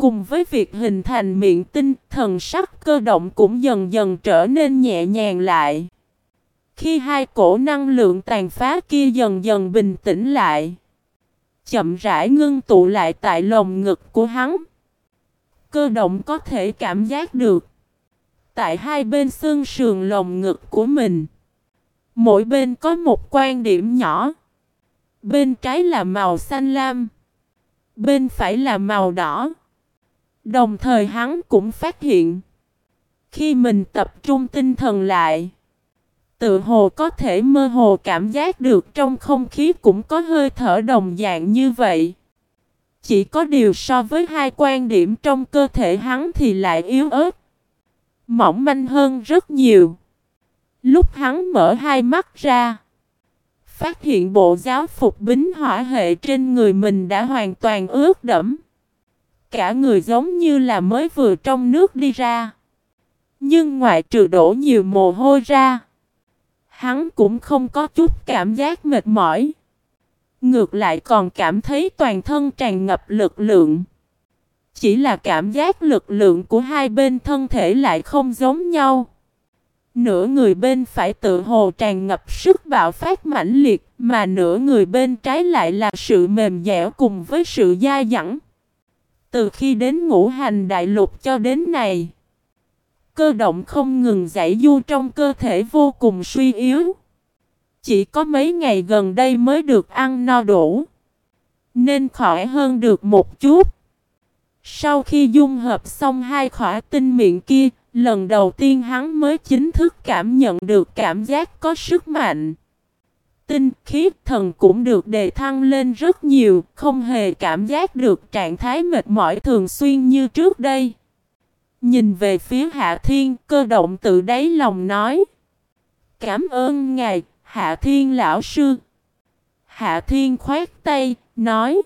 Cùng với việc hình thành miệng tinh, thần sắc cơ động cũng dần dần trở nên nhẹ nhàng lại. Khi hai cổ năng lượng tàn phá kia dần dần bình tĩnh lại, chậm rãi ngưng tụ lại tại lồng ngực của hắn. Cơ động có thể cảm giác được, tại hai bên xương sườn lồng ngực của mình, mỗi bên có một quan điểm nhỏ. Bên trái là màu xanh lam, bên phải là màu đỏ. Đồng thời hắn cũng phát hiện, khi mình tập trung tinh thần lại, tự hồ có thể mơ hồ cảm giác được trong không khí cũng có hơi thở đồng dạng như vậy. Chỉ có điều so với hai quan điểm trong cơ thể hắn thì lại yếu ớt, mỏng manh hơn rất nhiều. Lúc hắn mở hai mắt ra, phát hiện bộ giáo phục bính hỏa hệ trên người mình đã hoàn toàn ướt đẫm. Cả người giống như là mới vừa trong nước đi ra. Nhưng ngoại trừ đổ nhiều mồ hôi ra, hắn cũng không có chút cảm giác mệt mỏi. Ngược lại còn cảm thấy toàn thân tràn ngập lực lượng. Chỉ là cảm giác lực lượng của hai bên thân thể lại không giống nhau. Nửa người bên phải tự hồ tràn ngập sức bạo phát mãnh liệt, mà nửa người bên trái lại là sự mềm dẻo cùng với sự dai dẳng. Từ khi đến ngũ hành đại lục cho đến này, cơ động không ngừng giải du trong cơ thể vô cùng suy yếu. Chỉ có mấy ngày gần đây mới được ăn no đủ, nên khỏi hơn được một chút. Sau khi dung hợp xong hai khỏa tinh miệng kia, lần đầu tiên hắn mới chính thức cảm nhận được cảm giác có sức mạnh tinh khí thần cũng được đề thăng lên rất nhiều, không hề cảm giác được trạng thái mệt mỏi thường xuyên như trước đây. Nhìn về phía Hạ Thiên, cơ động tự đáy lòng nói. Cảm ơn ngài, Hạ Thiên lão sư. Hạ Thiên khoát tay, nói.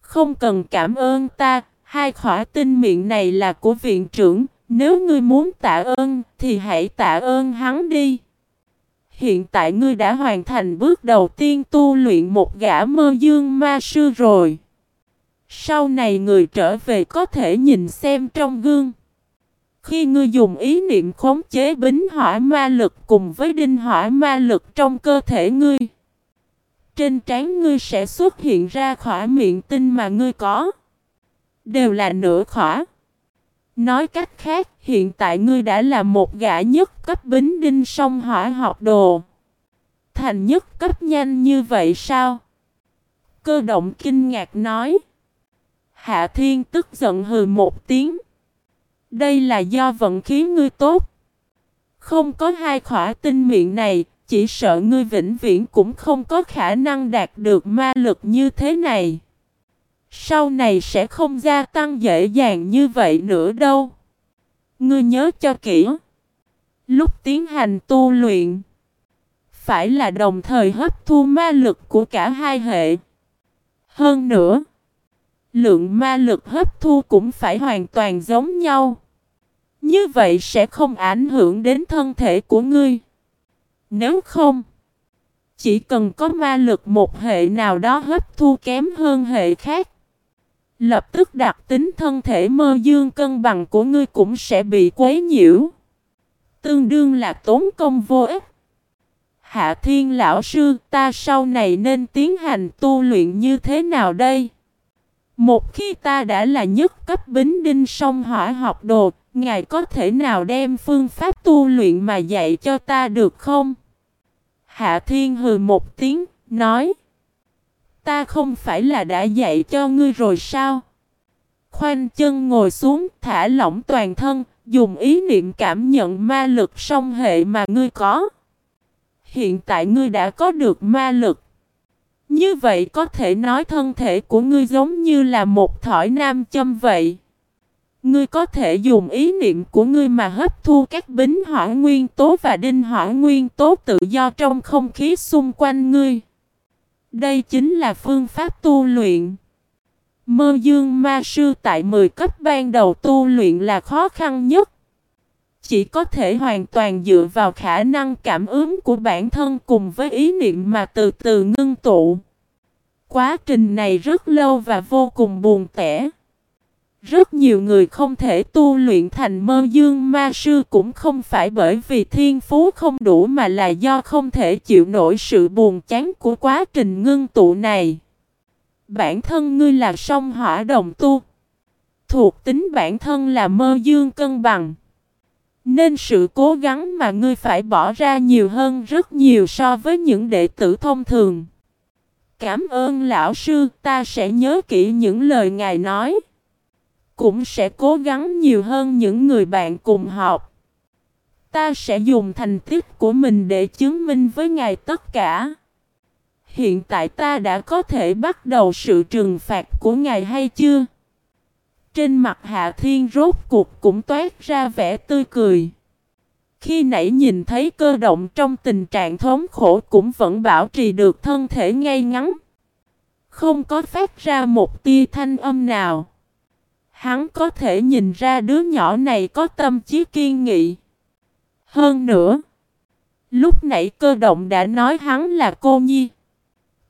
Không cần cảm ơn ta, hai khỏa tinh miệng này là của viện trưởng, nếu ngươi muốn tạ ơn thì hãy tạ ơn hắn đi. Hiện tại ngươi đã hoàn thành bước đầu tiên tu luyện một gã mơ dương ma sư rồi. Sau này người trở về có thể nhìn xem trong gương. Khi ngươi dùng ý niệm khống chế bính hỏa ma lực cùng với đinh hỏa ma lực trong cơ thể ngươi. Trên trán ngươi sẽ xuất hiện ra khỏa miệng tinh mà ngươi có. Đều là nửa khỏa. Nói cách khác, hiện tại ngươi đã là một gã nhất cấp bính đinh song hỏa học đồ. Thành nhất cấp nhanh như vậy sao? Cơ động kinh ngạc nói. Hạ thiên tức giận hừ một tiếng. Đây là do vận khí ngươi tốt. Không có hai khỏa tinh miệng này, chỉ sợ ngươi vĩnh viễn cũng không có khả năng đạt được ma lực như thế này. Sau này sẽ không gia tăng dễ dàng như vậy nữa đâu. Ngươi nhớ cho kỹ. Lúc tiến hành tu luyện, phải là đồng thời hấp thu ma lực của cả hai hệ. Hơn nữa, lượng ma lực hấp thu cũng phải hoàn toàn giống nhau. Như vậy sẽ không ảnh hưởng đến thân thể của ngươi. Nếu không, chỉ cần có ma lực một hệ nào đó hấp thu kém hơn hệ khác, Lập tức đặc tính thân thể mơ dương cân bằng của ngươi cũng sẽ bị quấy nhiễu. Tương đương là tốn công vô ích. Hạ thiên lão sư ta sau này nên tiến hành tu luyện như thế nào đây? Một khi ta đã là nhất cấp bính đinh song hỏa học đồ, ngài có thể nào đem phương pháp tu luyện mà dạy cho ta được không? Hạ thiên hừ một tiếng, nói. Ta không phải là đã dạy cho ngươi rồi sao? Khoanh chân ngồi xuống, thả lỏng toàn thân, dùng ý niệm cảm nhận ma lực song hệ mà ngươi có. Hiện tại ngươi đã có được ma lực. Như vậy có thể nói thân thể của ngươi giống như là một thỏi nam châm vậy. Ngươi có thể dùng ý niệm của ngươi mà hấp thu các bính hỏa nguyên tố và đinh hỏa nguyên tố tự do trong không khí xung quanh ngươi. Đây chính là phương pháp tu luyện. Mơ dương ma sư tại 10 cấp ban đầu tu luyện là khó khăn nhất. Chỉ có thể hoàn toàn dựa vào khả năng cảm ứng của bản thân cùng với ý niệm mà từ từ ngưng tụ. Quá trình này rất lâu và vô cùng buồn tẻ. Rất nhiều người không thể tu luyện thành mơ dương ma sư cũng không phải bởi vì thiên phú không đủ mà là do không thể chịu nổi sự buồn chán của quá trình ngưng tụ này. Bản thân ngươi là song hỏa đồng tu. Thuộc tính bản thân là mơ dương cân bằng. Nên sự cố gắng mà ngươi phải bỏ ra nhiều hơn rất nhiều so với những đệ tử thông thường. Cảm ơn lão sư, ta sẽ nhớ kỹ những lời ngài nói. Cũng sẽ cố gắng nhiều hơn những người bạn cùng học. Ta sẽ dùng thành tích của mình để chứng minh với ngài tất cả. Hiện tại ta đã có thể bắt đầu sự trừng phạt của ngài hay chưa? Trên mặt Hạ Thiên rốt cuộc cũng toát ra vẻ tươi cười. Khi nãy nhìn thấy cơ động trong tình trạng thống khổ cũng vẫn bảo trì được thân thể ngay ngắn. Không có phát ra một tia thanh âm nào. Hắn có thể nhìn ra đứa nhỏ này có tâm trí kiên nghị. Hơn nữa, lúc nãy cơ động đã nói hắn là cô nhi.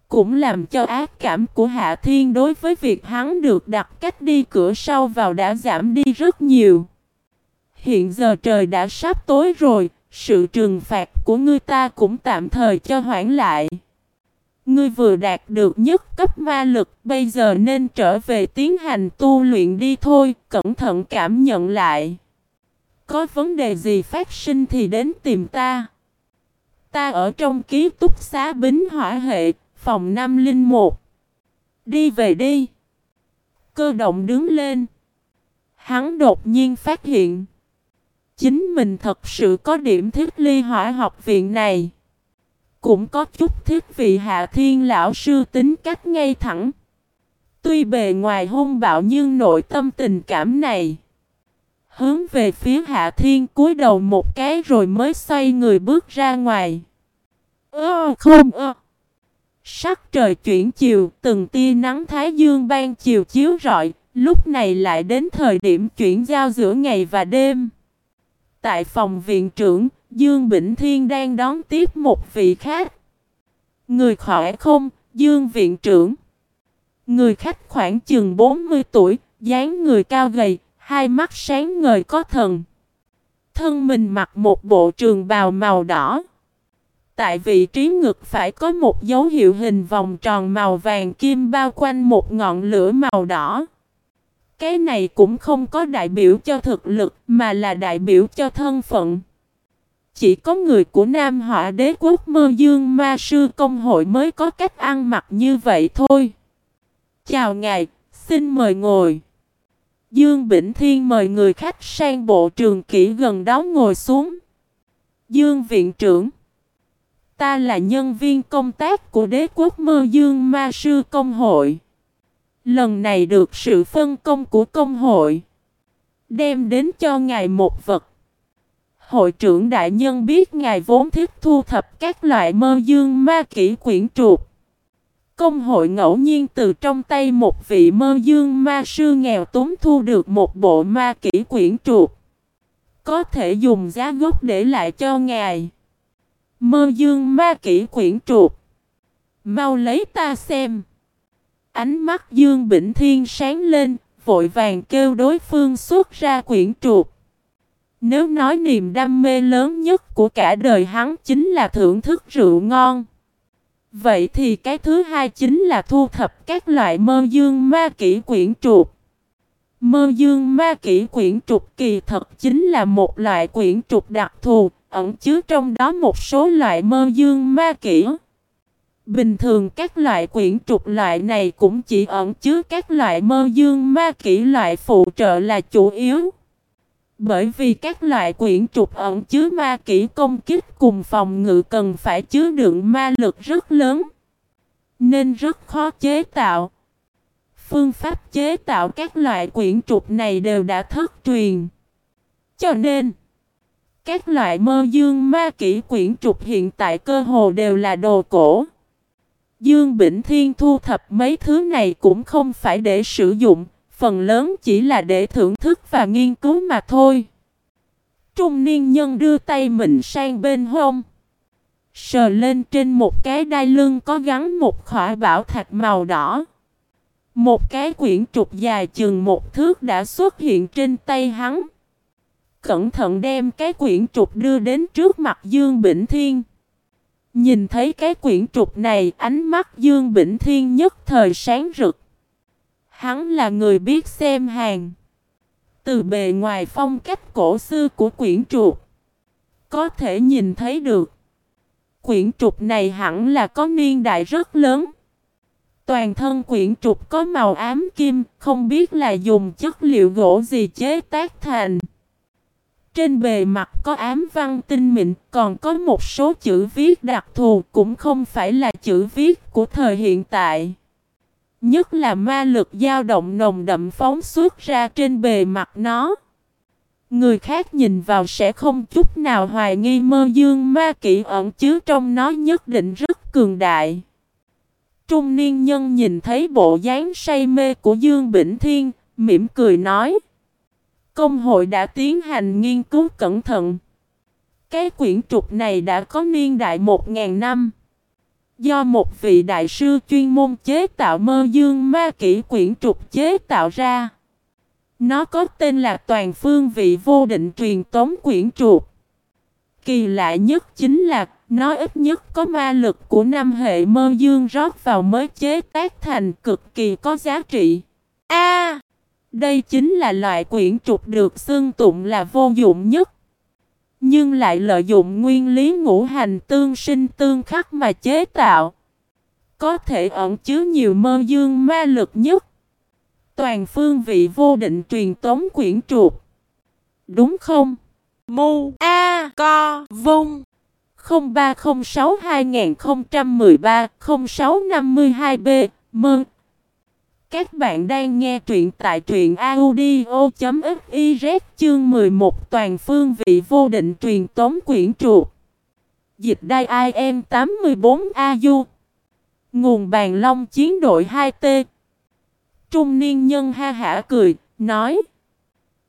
Cũng làm cho ác cảm của Hạ Thiên đối với việc hắn được đặt cách đi cửa sau vào đã giảm đi rất nhiều. Hiện giờ trời đã sắp tối rồi, sự trừng phạt của ngươi ta cũng tạm thời cho hoãn lại. Ngươi vừa đạt được nhất cấp ma lực, bây giờ nên trở về tiến hành tu luyện đi thôi, cẩn thận cảm nhận lại. Có vấn đề gì phát sinh thì đến tìm ta. Ta ở trong ký túc xá bính hỏa hệ, phòng 501. Đi về đi. Cơ động đứng lên. Hắn đột nhiên phát hiện. Chính mình thật sự có điểm thiết ly hỏa học viện này. Cũng có chút thiết vị hạ thiên lão sư tính cách ngay thẳng. Tuy bề ngoài hung bạo nhưng nội tâm tình cảm này. Hướng về phía hạ thiên cúi đầu một cái rồi mới xoay người bước ra ngoài. Ơ không ơ. Sắc trời chuyển chiều, từng tia nắng thái dương ban chiều chiếu rọi, lúc này lại đến thời điểm chuyển giao giữa ngày và đêm. Tại phòng viện trưởng, Dương Bỉnh Thiên đang đón tiếp một vị khách. Người khỏe không, Dương viện trưởng. Người khách khoảng chừng 40 tuổi, dáng người cao gầy, hai mắt sáng ngời có thần. Thân mình mặc một bộ trường bào màu đỏ. Tại vị trí ngực phải có một dấu hiệu hình vòng tròn màu vàng kim bao quanh một ngọn lửa màu đỏ. Cái này cũng không có đại biểu cho thực lực mà là đại biểu cho thân phận. Chỉ có người của Nam Họa Đế Quốc Mơ Dương Ma Sư Công Hội mới có cách ăn mặc như vậy thôi. Chào ngài, xin mời ngồi. Dương Bỉnh Thiên mời người khách sang bộ trường kỹ gần đó ngồi xuống. Dương Viện trưởng Ta là nhân viên công tác của đế quốc mơ dương ma sư công hội. Lần này được sự phân công của công hội. Đem đến cho ngài một vật. Hội trưởng đại nhân biết ngài vốn thích thu thập các loại mơ dương ma kỹ quyển trục. Công hội ngẫu nhiên từ trong tay một vị mơ dương ma sư nghèo túng thu được một bộ ma kỹ quyển trục. Có thể dùng giá gốc để lại cho ngài. Mơ dương ma kỹ quyển trục. Mau lấy ta xem. Ánh mắt Dương Bỉnh Thiên sáng lên, vội vàng kêu đối phương xuất ra quyển trục. Nếu nói niềm đam mê lớn nhất của cả đời hắn chính là thưởng thức rượu ngon. Vậy thì cái thứ hai chính là thu thập các loại mơ dương ma kỷ quyển trục. Mơ dương ma kỷ quyển trục kỳ thật chính là một loại quyển trục đặc thù, ẩn chứa trong đó một số loại mơ dương ma kỷ Bình thường các loại quyển trục loại này cũng chỉ ẩn chứa các loại mơ dương ma kỷ loại phụ trợ là chủ yếu. Bởi vì các loại quyển trục ẩn chứa ma kỹ công kích cùng phòng ngự cần phải chứa đựng ma lực rất lớn. Nên rất khó chế tạo. Phương pháp chế tạo các loại quyển trục này đều đã thất truyền. Cho nên... Các loại mơ dương ma kỹ quyển trục hiện tại cơ hồ đều là đồ cổ. Dương Bỉnh Thiên thu thập mấy thứ này cũng không phải để sử dụng, phần lớn chỉ là để thưởng thức và nghiên cứu mà thôi. Trung niên nhân đưa tay mình sang bên hông. Sờ lên trên một cái đai lưng có gắn một khỏa bảo thạch màu đỏ. Một cái quyển trục dài chừng một thước đã xuất hiện trên tay hắn. Cẩn thận đem cái quyển trục đưa đến trước mặt Dương Bỉnh Thiên. Nhìn thấy cái quyển trục này, ánh mắt Dương Bỉnh Thiên nhất thời sáng rực. Hắn là người biết xem hàng. Từ bề ngoài phong cách cổ xưa của quyển trục, có thể nhìn thấy được. Quyển trục này hẳn là có niên đại rất lớn. Toàn thân quyển trục có màu ám kim, không biết là dùng chất liệu gỗ gì chế tác thành. Trên bề mặt có ám văn tinh mịn, còn có một số chữ viết đặc thù cũng không phải là chữ viết của thời hiện tại. Nhất là ma lực dao động nồng đậm phóng xuất ra trên bề mặt nó. Người khác nhìn vào sẽ không chút nào hoài nghi mơ dương ma kỹ ẩn chứa trong nó nhất định rất cường đại. Trung niên nhân nhìn thấy bộ dáng say mê của Dương Bỉnh Thiên, mỉm cười nói. Công hội đã tiến hành nghiên cứu cẩn thận. Cái quyển trục này đã có niên đại 1.000 năm. Do một vị đại sư chuyên môn chế tạo mơ dương ma kỷ quyển trục chế tạo ra. Nó có tên là toàn phương vị vô định truyền tống quyển trục. Kỳ lạ nhất chính là nó ít nhất có ma lực của năm hệ mơ dương rót vào mới chế tác thành cực kỳ có giá trị. A, đây chính là loại quyển trục được xưng tụng là vô dụng nhất. Nhưng lại lợi dụng nguyên lý ngũ hành tương sinh tương khắc mà chế tạo. Có thể ẩn chứa nhiều mơ dương ma lực nhất. Toàn phương vị vô định truyền tống quyển trục. Đúng không? Mu A Co Vung 0306 2013 0652 B Mơn các bạn đang nghe truyện tại truyện audio.fiz chương 11 toàn phương vị vô định truyền tống quyển trục. Dịch đai IM 84AU Nguồn bàn long chiến đội 2T Trung niên nhân ha hả cười, nói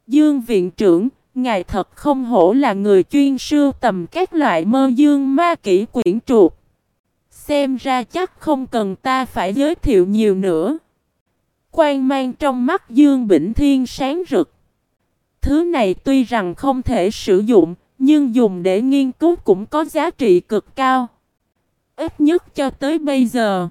Dương viện trưởng, ngài thật không hổ là người chuyên sưu tầm các loại mơ dương ma kỹ quyển trục. Xem ra chắc không cần ta phải giới thiệu nhiều nữa. Quan mang trong mắt Dương Bỉnh Thiên sáng rực. Thứ này tuy rằng không thể sử dụng, nhưng dùng để nghiên cứu cũng có giá trị cực cao. Ít nhất cho tới bây giờ.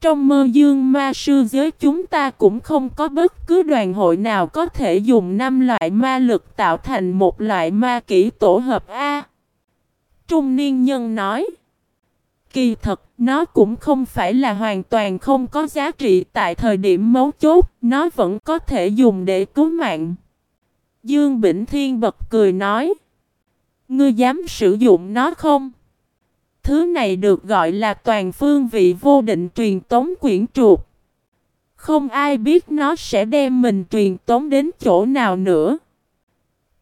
Trong mơ dương ma sư giới chúng ta cũng không có bất cứ đoàn hội nào có thể dùng năm loại ma lực tạo thành một loại ma kỹ tổ hợp A. Trung niên nhân nói. Kỳ thật, nó cũng không phải là hoàn toàn không có giá trị tại thời điểm mấu chốt, nó vẫn có thể dùng để cứu mạng. Dương Bỉnh Thiên bật cười nói. Ngươi dám sử dụng nó không? Thứ này được gọi là toàn phương vị vô định truyền tống quyển trục. Không ai biết nó sẽ đem mình truyền tống đến chỗ nào nữa.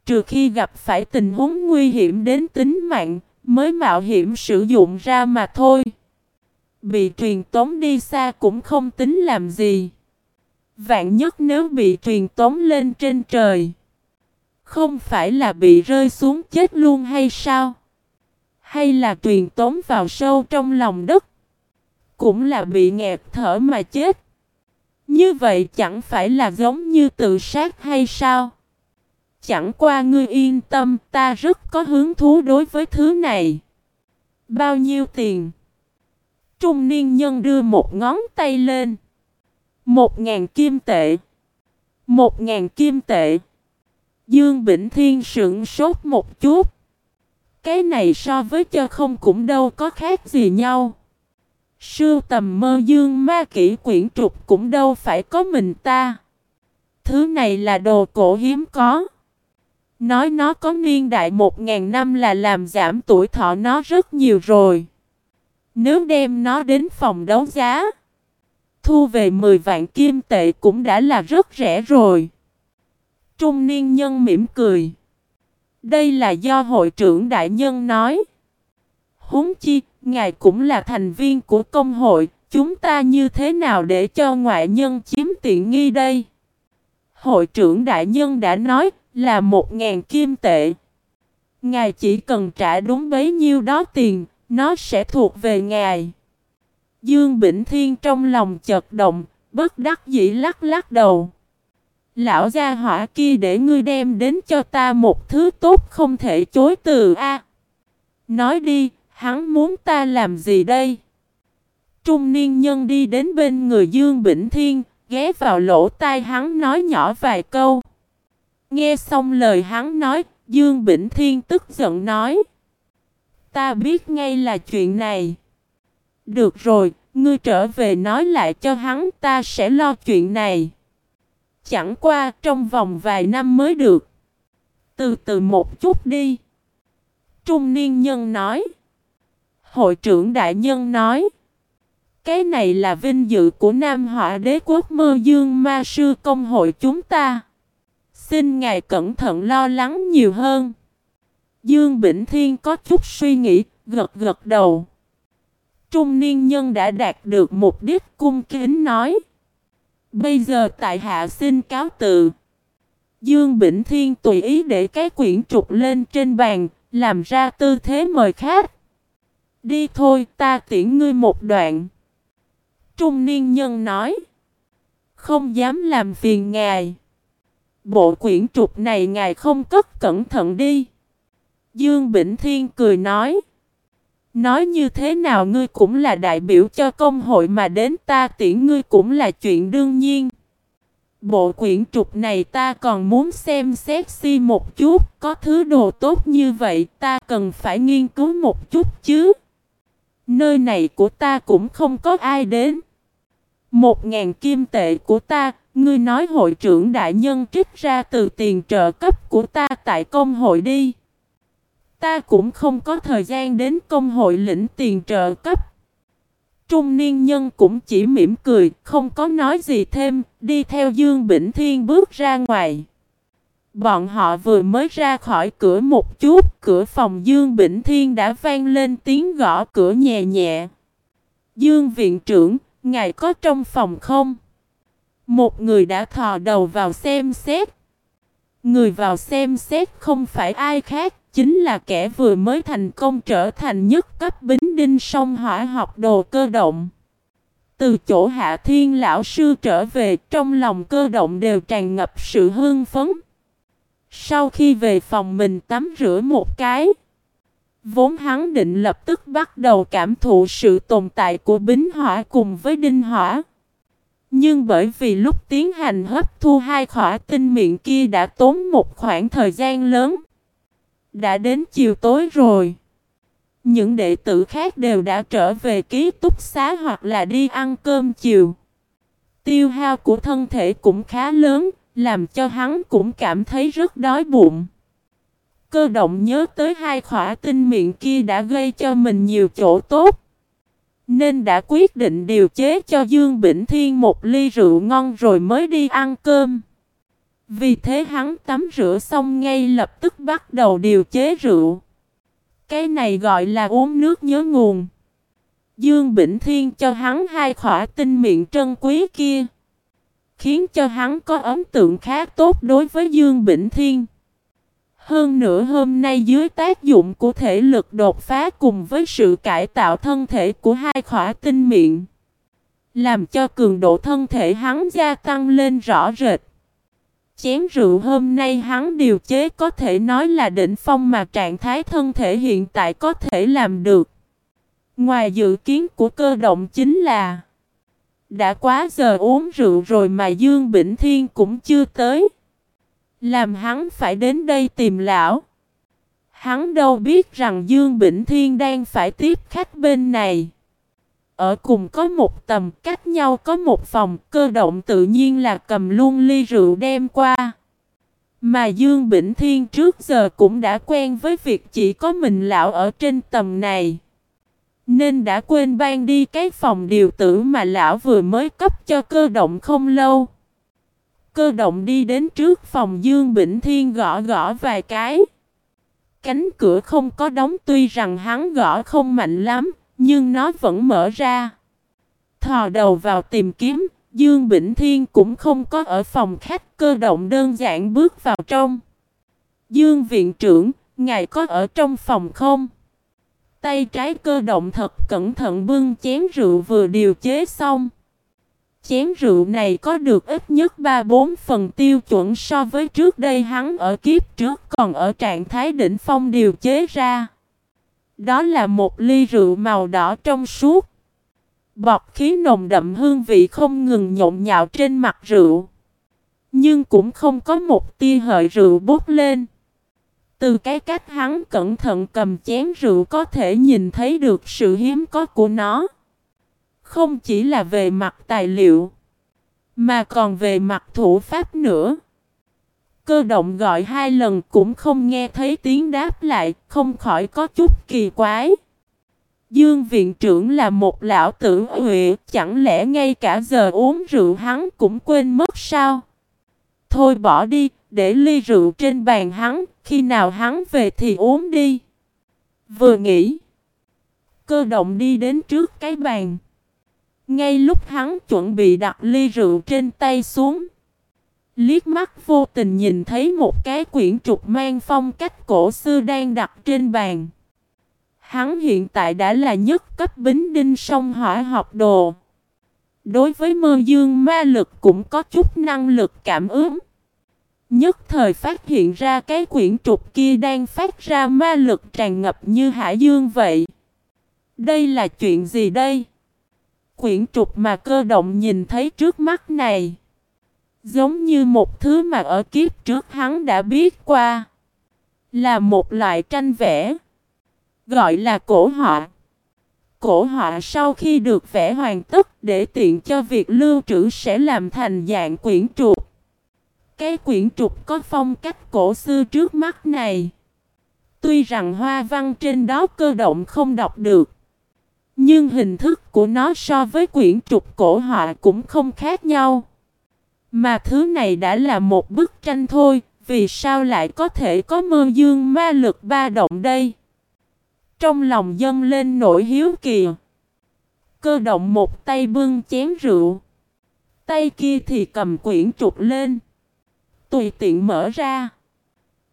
Trừ khi gặp phải tình huống nguy hiểm đến tính mạng, mới mạo hiểm sử dụng ra mà thôi. Bị truyền tống đi xa cũng không tính làm gì. Vạn nhất nếu bị truyền tống lên trên trời. Không phải là bị rơi xuống chết luôn hay sao? Hay là truyền tống vào sâu trong lòng đất Cũng là bị nghẹt thở mà chết Như vậy chẳng phải là giống như tự sát hay sao Chẳng qua ngươi yên tâm, ta rất có hứng thú đối với thứ này Bao nhiêu tiền Trung niên nhân đưa một ngón tay lên Một ngàn kim tệ Một ngàn kim tệ Dương Bỉnh Thiên sững sốt một chút cái này so với cho không cũng đâu có khác gì nhau. Sưu tầm mơ dương ma kỹ quyển trục cũng đâu phải có mình ta. Thứ này là đồ cổ hiếm có. Nói nó có niên đại một ngàn năm là làm giảm tuổi thọ nó rất nhiều rồi. Nếu đem nó đến phòng đấu giá, thu về 10 vạn kim tệ cũng đã là rất rẻ rồi. Trung niên nhân mỉm cười. Đây là do hội trưởng đại nhân nói. Huống chi, ngài cũng là thành viên của công hội, chúng ta như thế nào để cho ngoại nhân chiếm tiện nghi đây? Hội trưởng đại nhân đã nói là một ngàn kim tệ. Ngài chỉ cần trả đúng bấy nhiêu đó tiền, nó sẽ thuộc về ngài. Dương Bỉnh Thiên trong lòng chật động, bất đắc dĩ lắc lắc đầu. Lão gia hỏa kia để ngươi đem đến cho ta một thứ tốt không thể chối từ a. nói đi, hắn muốn ta làm gì đây? Trung niên nhân đi đến bên người Dương Bỉnh Thiên, ghé vào lỗ tai hắn nói nhỏ vài câu. Nghe xong lời hắn nói, Dương Bỉnh Thiên tức giận nói. Ta biết ngay là chuyện này. Được rồi, ngươi trở về nói lại cho hắn ta sẽ lo chuyện này. Chẳng qua trong vòng vài năm mới được. Từ từ một chút đi. Trung niên nhân nói. Hội trưởng đại nhân nói. Cái này là vinh dự của Nam Họa đế quốc mơ dương ma sư công hội chúng ta. Xin ngài cẩn thận lo lắng nhiều hơn. Dương Bỉnh Thiên có chút suy nghĩ, gật gật đầu. Trung niên nhân đã đạt được mục đích cung kính nói. Bây giờ tại hạ xin cáo từ. Dương Bỉnh Thiên tùy ý để cái quyển trục lên trên bàn, làm ra tư thế mời khách. Đi thôi, ta tiễn ngươi một đoạn. Trung niên nhân nói. Không dám làm phiền ngài. Bộ quyển trục này ngài không cất cẩn thận đi. Dương Bỉnh Thiên cười nói. Nói như thế nào ngươi cũng là đại biểu cho công hội mà đến ta tiễn ngươi cũng là chuyện đương nhiên. Bộ quyển trục này ta còn muốn xem xét si một chút, có thứ đồ tốt như vậy ta cần phải nghiên cứu một chút chứ. Nơi này của ta cũng không có ai đến. Một ngàn kim tệ của ta, ngươi nói hội trưởng đại nhân trích ra từ tiền trợ cấp của ta tại công hội đi. Ta cũng không có thời gian đến công hội lĩnh tiền trợ cấp. Trung niên nhân cũng chỉ mỉm cười, không có nói gì thêm, đi theo Dương Bỉnh Thiên bước ra ngoài. Bọn họ vừa mới ra khỏi cửa một chút, cửa phòng Dương Bỉnh Thiên đã vang lên tiếng gõ cửa nhẹ nhẹ. Dương viện trưởng, ngài có trong phòng không? Một người đã thò đầu vào xem xét. Người vào xem xét không phải ai khác, chính là kẻ vừa mới thành công trở thành nhất cấp bính đinh sông hỏa học đồ cơ động. Từ chỗ hạ thiên lão sư trở về trong lòng cơ động đều tràn ngập sự hưng phấn. Sau khi về phòng mình tắm rửa một cái. Vốn hắn định lập tức bắt đầu cảm thụ sự tồn tại của bính hỏa cùng với đinh hỏa. Nhưng bởi vì lúc tiến hành hấp thu hai khỏa tinh miệng kia đã tốn một khoảng thời gian lớn. Đã đến chiều tối rồi. Những đệ tử khác đều đã trở về ký túc xá hoặc là đi ăn cơm chiều. Tiêu hao của thân thể cũng khá lớn, làm cho hắn cũng cảm thấy rất đói bụng. Cơ động nhớ tới hai khỏa tinh miệng kia đã gây cho mình nhiều chỗ tốt. Nên đã quyết định điều chế cho Dương Bỉnh Thiên một ly rượu ngon rồi mới đi ăn cơm. Vì thế hắn tắm rửa xong ngay lập tức bắt đầu điều chế rượu. Cái này gọi là uống nước nhớ nguồn. Dương Bỉnh Thiên cho hắn hai khỏa tinh miệng trân quý kia. Khiến cho hắn có ấn tượng khá tốt đối với Dương Bỉnh Thiên. Hơn nữa hôm nay dưới tác dụng của thể lực đột phá cùng với sự cải tạo thân thể của hai khỏa tinh miệng. Làm cho cường độ thân thể hắn gia tăng lên rõ rệt. Chén rượu hôm nay hắn điều chế có thể nói là đỉnh phong mà trạng thái thân thể hiện tại có thể làm được. Ngoài dự kiến của cơ động chính là, Đã quá giờ uống rượu rồi mà Dương Bỉnh Thiên cũng chưa tới. Làm hắn phải đến đây tìm lão. Hắn đâu biết rằng Dương Bỉnh Thiên đang phải tiếp khách bên này. Ở cùng có một tầm, cách nhau có một phòng, cơ động tự nhiên là cầm luôn ly rượu đem qua. Mà Dương Bỉnh Thiên trước giờ cũng đã quen với việc chỉ có mình lão ở trên tầm này. Nên đã quên ban đi cái phòng điều tử mà lão vừa mới cấp cho cơ động không lâu. Cơ động đi đến trước phòng Dương Bỉnh Thiên gõ gõ vài cái. Cánh cửa không có đóng tuy rằng hắn gõ không mạnh lắm, nhưng nó vẫn mở ra. Thò đầu vào tìm kiếm, Dương Bỉnh Thiên cũng không có ở phòng khách cơ động đơn giản bước vào trong. Dương viện trưởng, ngài có ở trong phòng không? Tay trái cơ động thật cẩn thận bưng chén rượu vừa điều chế xong chén rượu này có được ít nhất 3-4 phần tiêu chuẩn so với trước đây hắn ở kiếp trước còn ở trạng thái đỉnh phong điều chế ra. Đó là một ly rượu màu đỏ trong suốt. Bọt khí nồng đậm hương vị không ngừng nhộn nhạo trên mặt rượu. Nhưng cũng không có một tia hợi rượu bốc lên. Từ cái cách hắn cẩn thận cầm chén rượu có thể nhìn thấy được sự hiếm có của nó. Không chỉ là về mặt tài liệu, mà còn về mặt thủ pháp nữa. Cơ động gọi hai lần cũng không nghe thấy tiếng đáp lại, không khỏi có chút kỳ quái. Dương viện trưởng là một lão tử huệ, chẳng lẽ ngay cả giờ uống rượu hắn cũng quên mất sao? Thôi bỏ đi, để ly rượu trên bàn hắn, khi nào hắn về thì uống đi. Vừa nghĩ, cơ động đi đến trước cái bàn. Ngay lúc hắn chuẩn bị đặt ly rượu trên tay xuống. Liếc mắt vô tình nhìn thấy một cái quyển trục mang phong cách cổ xưa đang đặt trên bàn. Hắn hiện tại đã là nhất cấp bính đinh sông hỏa học đồ. Đối với mơ dương ma lực cũng có chút năng lực cảm ứng. Nhất thời phát hiện ra cái quyển trục kia đang phát ra ma lực tràn ngập như hải dương vậy. Đây là chuyện gì đây? Quyển trục mà cơ động nhìn thấy trước mắt này. Giống như một thứ mà ở kiếp trước hắn đã biết qua. Là một loại tranh vẽ. Gọi là cổ họa. Cổ họa sau khi được vẽ hoàn tất để tiện cho việc lưu trữ sẽ làm thành dạng quyển trục. Cái quyển trục có phong cách cổ xưa trước mắt này. Tuy rằng hoa văn trên đó cơ động không đọc được. Nhưng hình thức của nó so với quyển trục cổ họa cũng không khác nhau. Mà thứ này đã là một bức tranh thôi, vì sao lại có thể có mơ dương ma lực ba động đây? Trong lòng dâng lên nỗi hiếu kỳ. Cơ động một tay bưng chén rượu. Tay kia thì cầm quyển trục lên. Tùy tiện mở ra.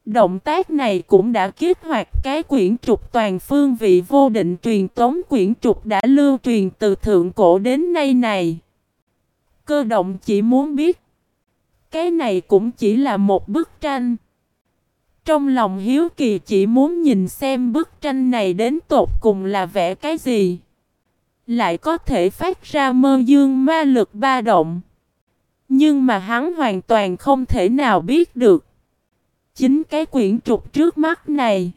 Động tác này cũng đã kích hoạt cái quyển trục toàn phương vị vô định truyền tống quyển trục đã lưu truyền từ thượng cổ đến nay này. Cơ động chỉ muốn biết. Cái này cũng chỉ là một bức tranh. Trong lòng hiếu kỳ chỉ muốn nhìn xem bức tranh này đến tột cùng là vẽ cái gì. Lại có thể phát ra mơ dương ma lực ba động. Nhưng mà hắn hoàn toàn không thể nào biết được. Chính cái quyển trục trước mắt này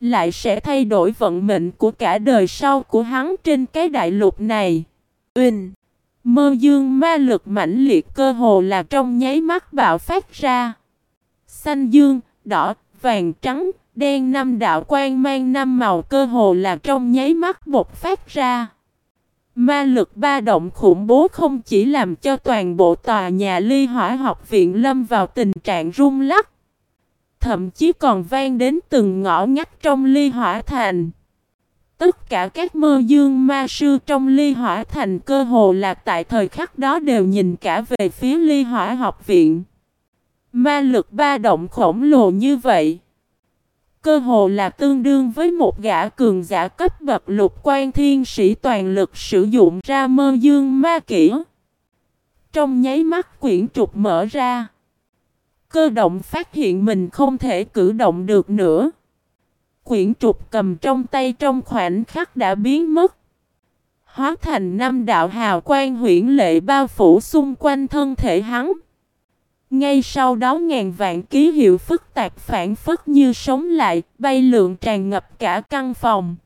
lại sẽ thay đổi vận mệnh của cả đời sau của hắn trên cái đại lục này. Uỳnh, mơ dương ma lực mãnh liệt cơ hồ là trong nháy mắt bạo phát ra. Xanh dương, đỏ, vàng trắng, đen năm đạo quan mang năm màu cơ hồ là trong nháy mắt bột phát ra. Ma lực ba động khủng bố không chỉ làm cho toàn bộ tòa nhà ly hỏa học viện lâm vào tình trạng rung lắc thậm chí còn vang đến từng ngõ ngách trong ly hỏa thành. Tất cả các mơ dương ma sư trong ly hỏa thành cơ hồ là tại thời khắc đó đều nhìn cả về phía ly hỏa học viện. Ma lực ba động khổng lồ như vậy. Cơ hồ là tương đương với một gã cường giả cấp bậc lục quan thiên sĩ toàn lực sử dụng ra mơ dương ma kỹ. Trong nháy mắt quyển trục mở ra. Cơ động phát hiện mình không thể cử động được nữa. Quyển trục cầm trong tay trong khoảnh khắc đã biến mất. Hóa thành năm đạo hào quang huyển lệ bao phủ xung quanh thân thể hắn. Ngay sau đó ngàn vạn ký hiệu phức tạp phản phất như sống lại, bay lượn tràn ngập cả căn phòng.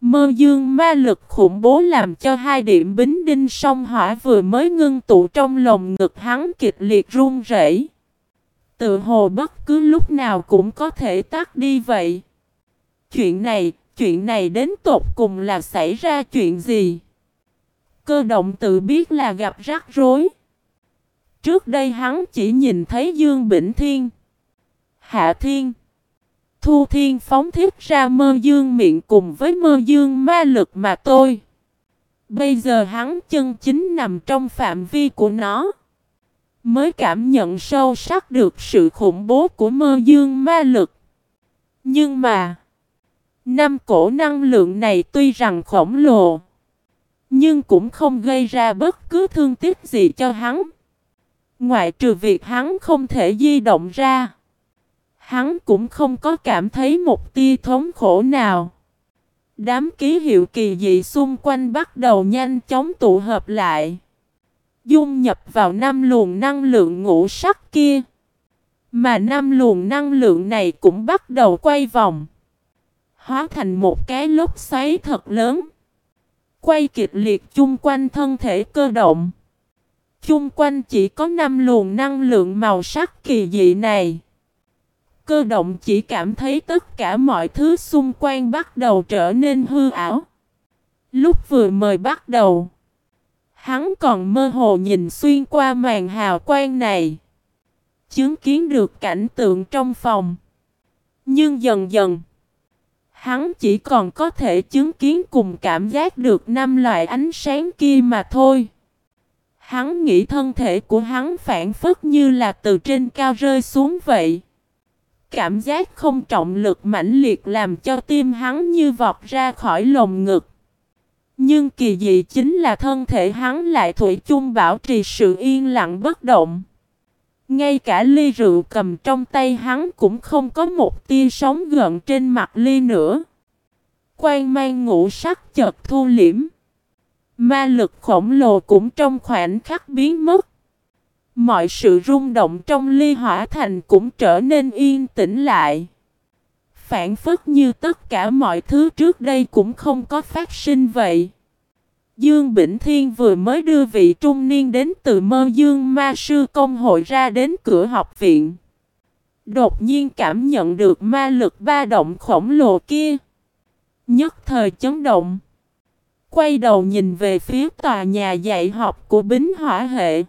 Mơ dương ma lực khủng bố làm cho hai điểm bính đinh sông hỏa vừa mới ngưng tụ trong lồng ngực hắn kịch liệt run rẩy tự hồ bất cứ lúc nào cũng có thể tắt đi vậy. Chuyện này, chuyện này đến tột cùng là xảy ra chuyện gì? Cơ động tự biết là gặp rắc rối. Trước đây hắn chỉ nhìn thấy Dương Bỉnh Thiên, Hạ Thiên, Thu Thiên phóng thiết ra mơ dương miệng cùng với mơ dương ma lực mà tôi. Bây giờ hắn chân chính nằm trong phạm vi của nó mới cảm nhận sâu sắc được sự khủng bố của mơ dương ma lực. Nhưng mà, năm cổ năng lượng này tuy rằng khổng lồ, Nhưng cũng không gây ra bất cứ thương tích gì cho hắn. Ngoại trừ việc hắn không thể di động ra. Hắn cũng không có cảm thấy một tia thống khổ nào. Đám ký hiệu kỳ dị xung quanh bắt đầu nhanh chóng tụ hợp lại. Dung nhập vào năm luồng năng lượng ngũ sắc kia. Mà năm luồng năng lượng này cũng bắt đầu quay vòng. Hóa thành một cái lốc xoáy thật lớn. Quay kịch liệt chung quanh thân thể cơ động. Chung quanh chỉ có năm luồng năng lượng màu sắc kỳ dị này. Cơ động chỉ cảm thấy tất cả mọi thứ xung quanh bắt đầu trở nên hư ảo. Lúc vừa mời bắt đầu, hắn còn mơ hồ nhìn xuyên qua màn hào quang này. Chứng kiến được cảnh tượng trong phòng. Nhưng dần dần, hắn chỉ còn có thể chứng kiến cùng cảm giác được năm loại ánh sáng kia mà thôi. Hắn nghĩ thân thể của hắn phản phất như là từ trên cao rơi xuống vậy. Cảm giác không trọng lực mãnh liệt làm cho tim hắn như vọt ra khỏi lồng ngực. Nhưng kỳ dị chính là thân thể hắn lại thủy chung bảo trì sự yên lặng bất động. Ngay cả ly rượu cầm trong tay hắn cũng không có một tia sóng gợn trên mặt ly nữa. Quan mang ngũ sắc chợt thu liễm. Ma lực khổng lồ cũng trong khoảnh khắc biến mất. Mọi sự rung động trong ly hỏa thành cũng trở nên yên tĩnh lại. Phản phất như tất cả mọi thứ trước đây cũng không có phát sinh vậy. Dương Bỉnh Thiên vừa mới đưa vị trung niên đến từ mơ dương ma sư công hội ra đến cửa học viện. Đột nhiên cảm nhận được ma lực ba động khổng lồ kia. Nhất thời chấn động. Quay đầu nhìn về phía tòa nhà dạy học của Bính Hỏa Hệ.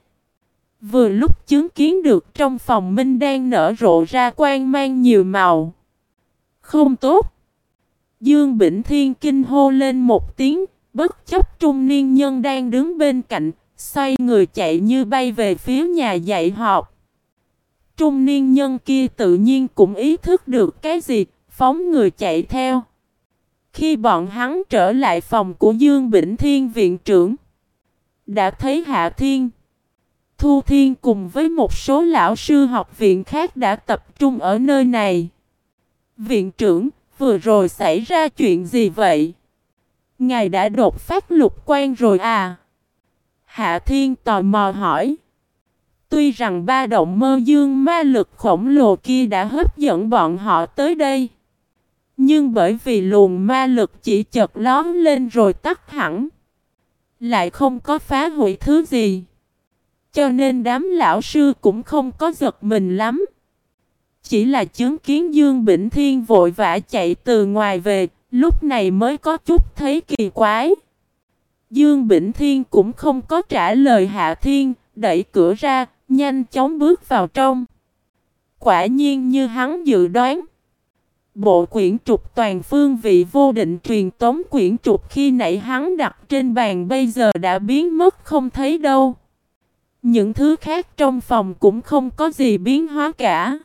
Vừa lúc chứng kiến được trong phòng Minh đang nở rộ ra quang mang nhiều màu. Không tốt. Dương Bỉnh Thiên kinh hô lên một tiếng, bất chấp trung niên nhân đang đứng bên cạnh, xoay người chạy như bay về phía nhà dạy học. Trung niên nhân kia tự nhiên cũng ý thức được cái gì, phóng người chạy theo. Khi bọn hắn trở lại phòng của Dương Bỉnh Thiên viện trưởng, đã thấy Hạ Thiên, Thu Thiên cùng với một số lão sư học viện khác đã tập trung ở nơi này. Viện trưởng, vừa rồi xảy ra chuyện gì vậy? Ngài đã đột phát lục quan rồi à? Hạ Thiên tò mò hỏi. Tuy rằng ba động mơ dương ma lực khổng lồ kia đã hấp dẫn bọn họ tới đây. Nhưng bởi vì luồng ma lực chỉ chợt lón lên rồi tắt hẳn. Lại không có phá hủy thứ gì. Cho nên đám lão sư cũng không có giật mình lắm. Chỉ là chứng kiến Dương Bỉnh Thiên vội vã chạy từ ngoài về, lúc này mới có chút thấy kỳ quái. Dương Bỉnh Thiên cũng không có trả lời Hạ Thiên, đẩy cửa ra, nhanh chóng bước vào trong. Quả nhiên như hắn dự đoán. Bộ quyển trục toàn phương vị vô định truyền tống quyển trục khi nãy hắn đặt trên bàn bây giờ đã biến mất không thấy đâu. Những thứ khác trong phòng cũng không có gì biến hóa cả.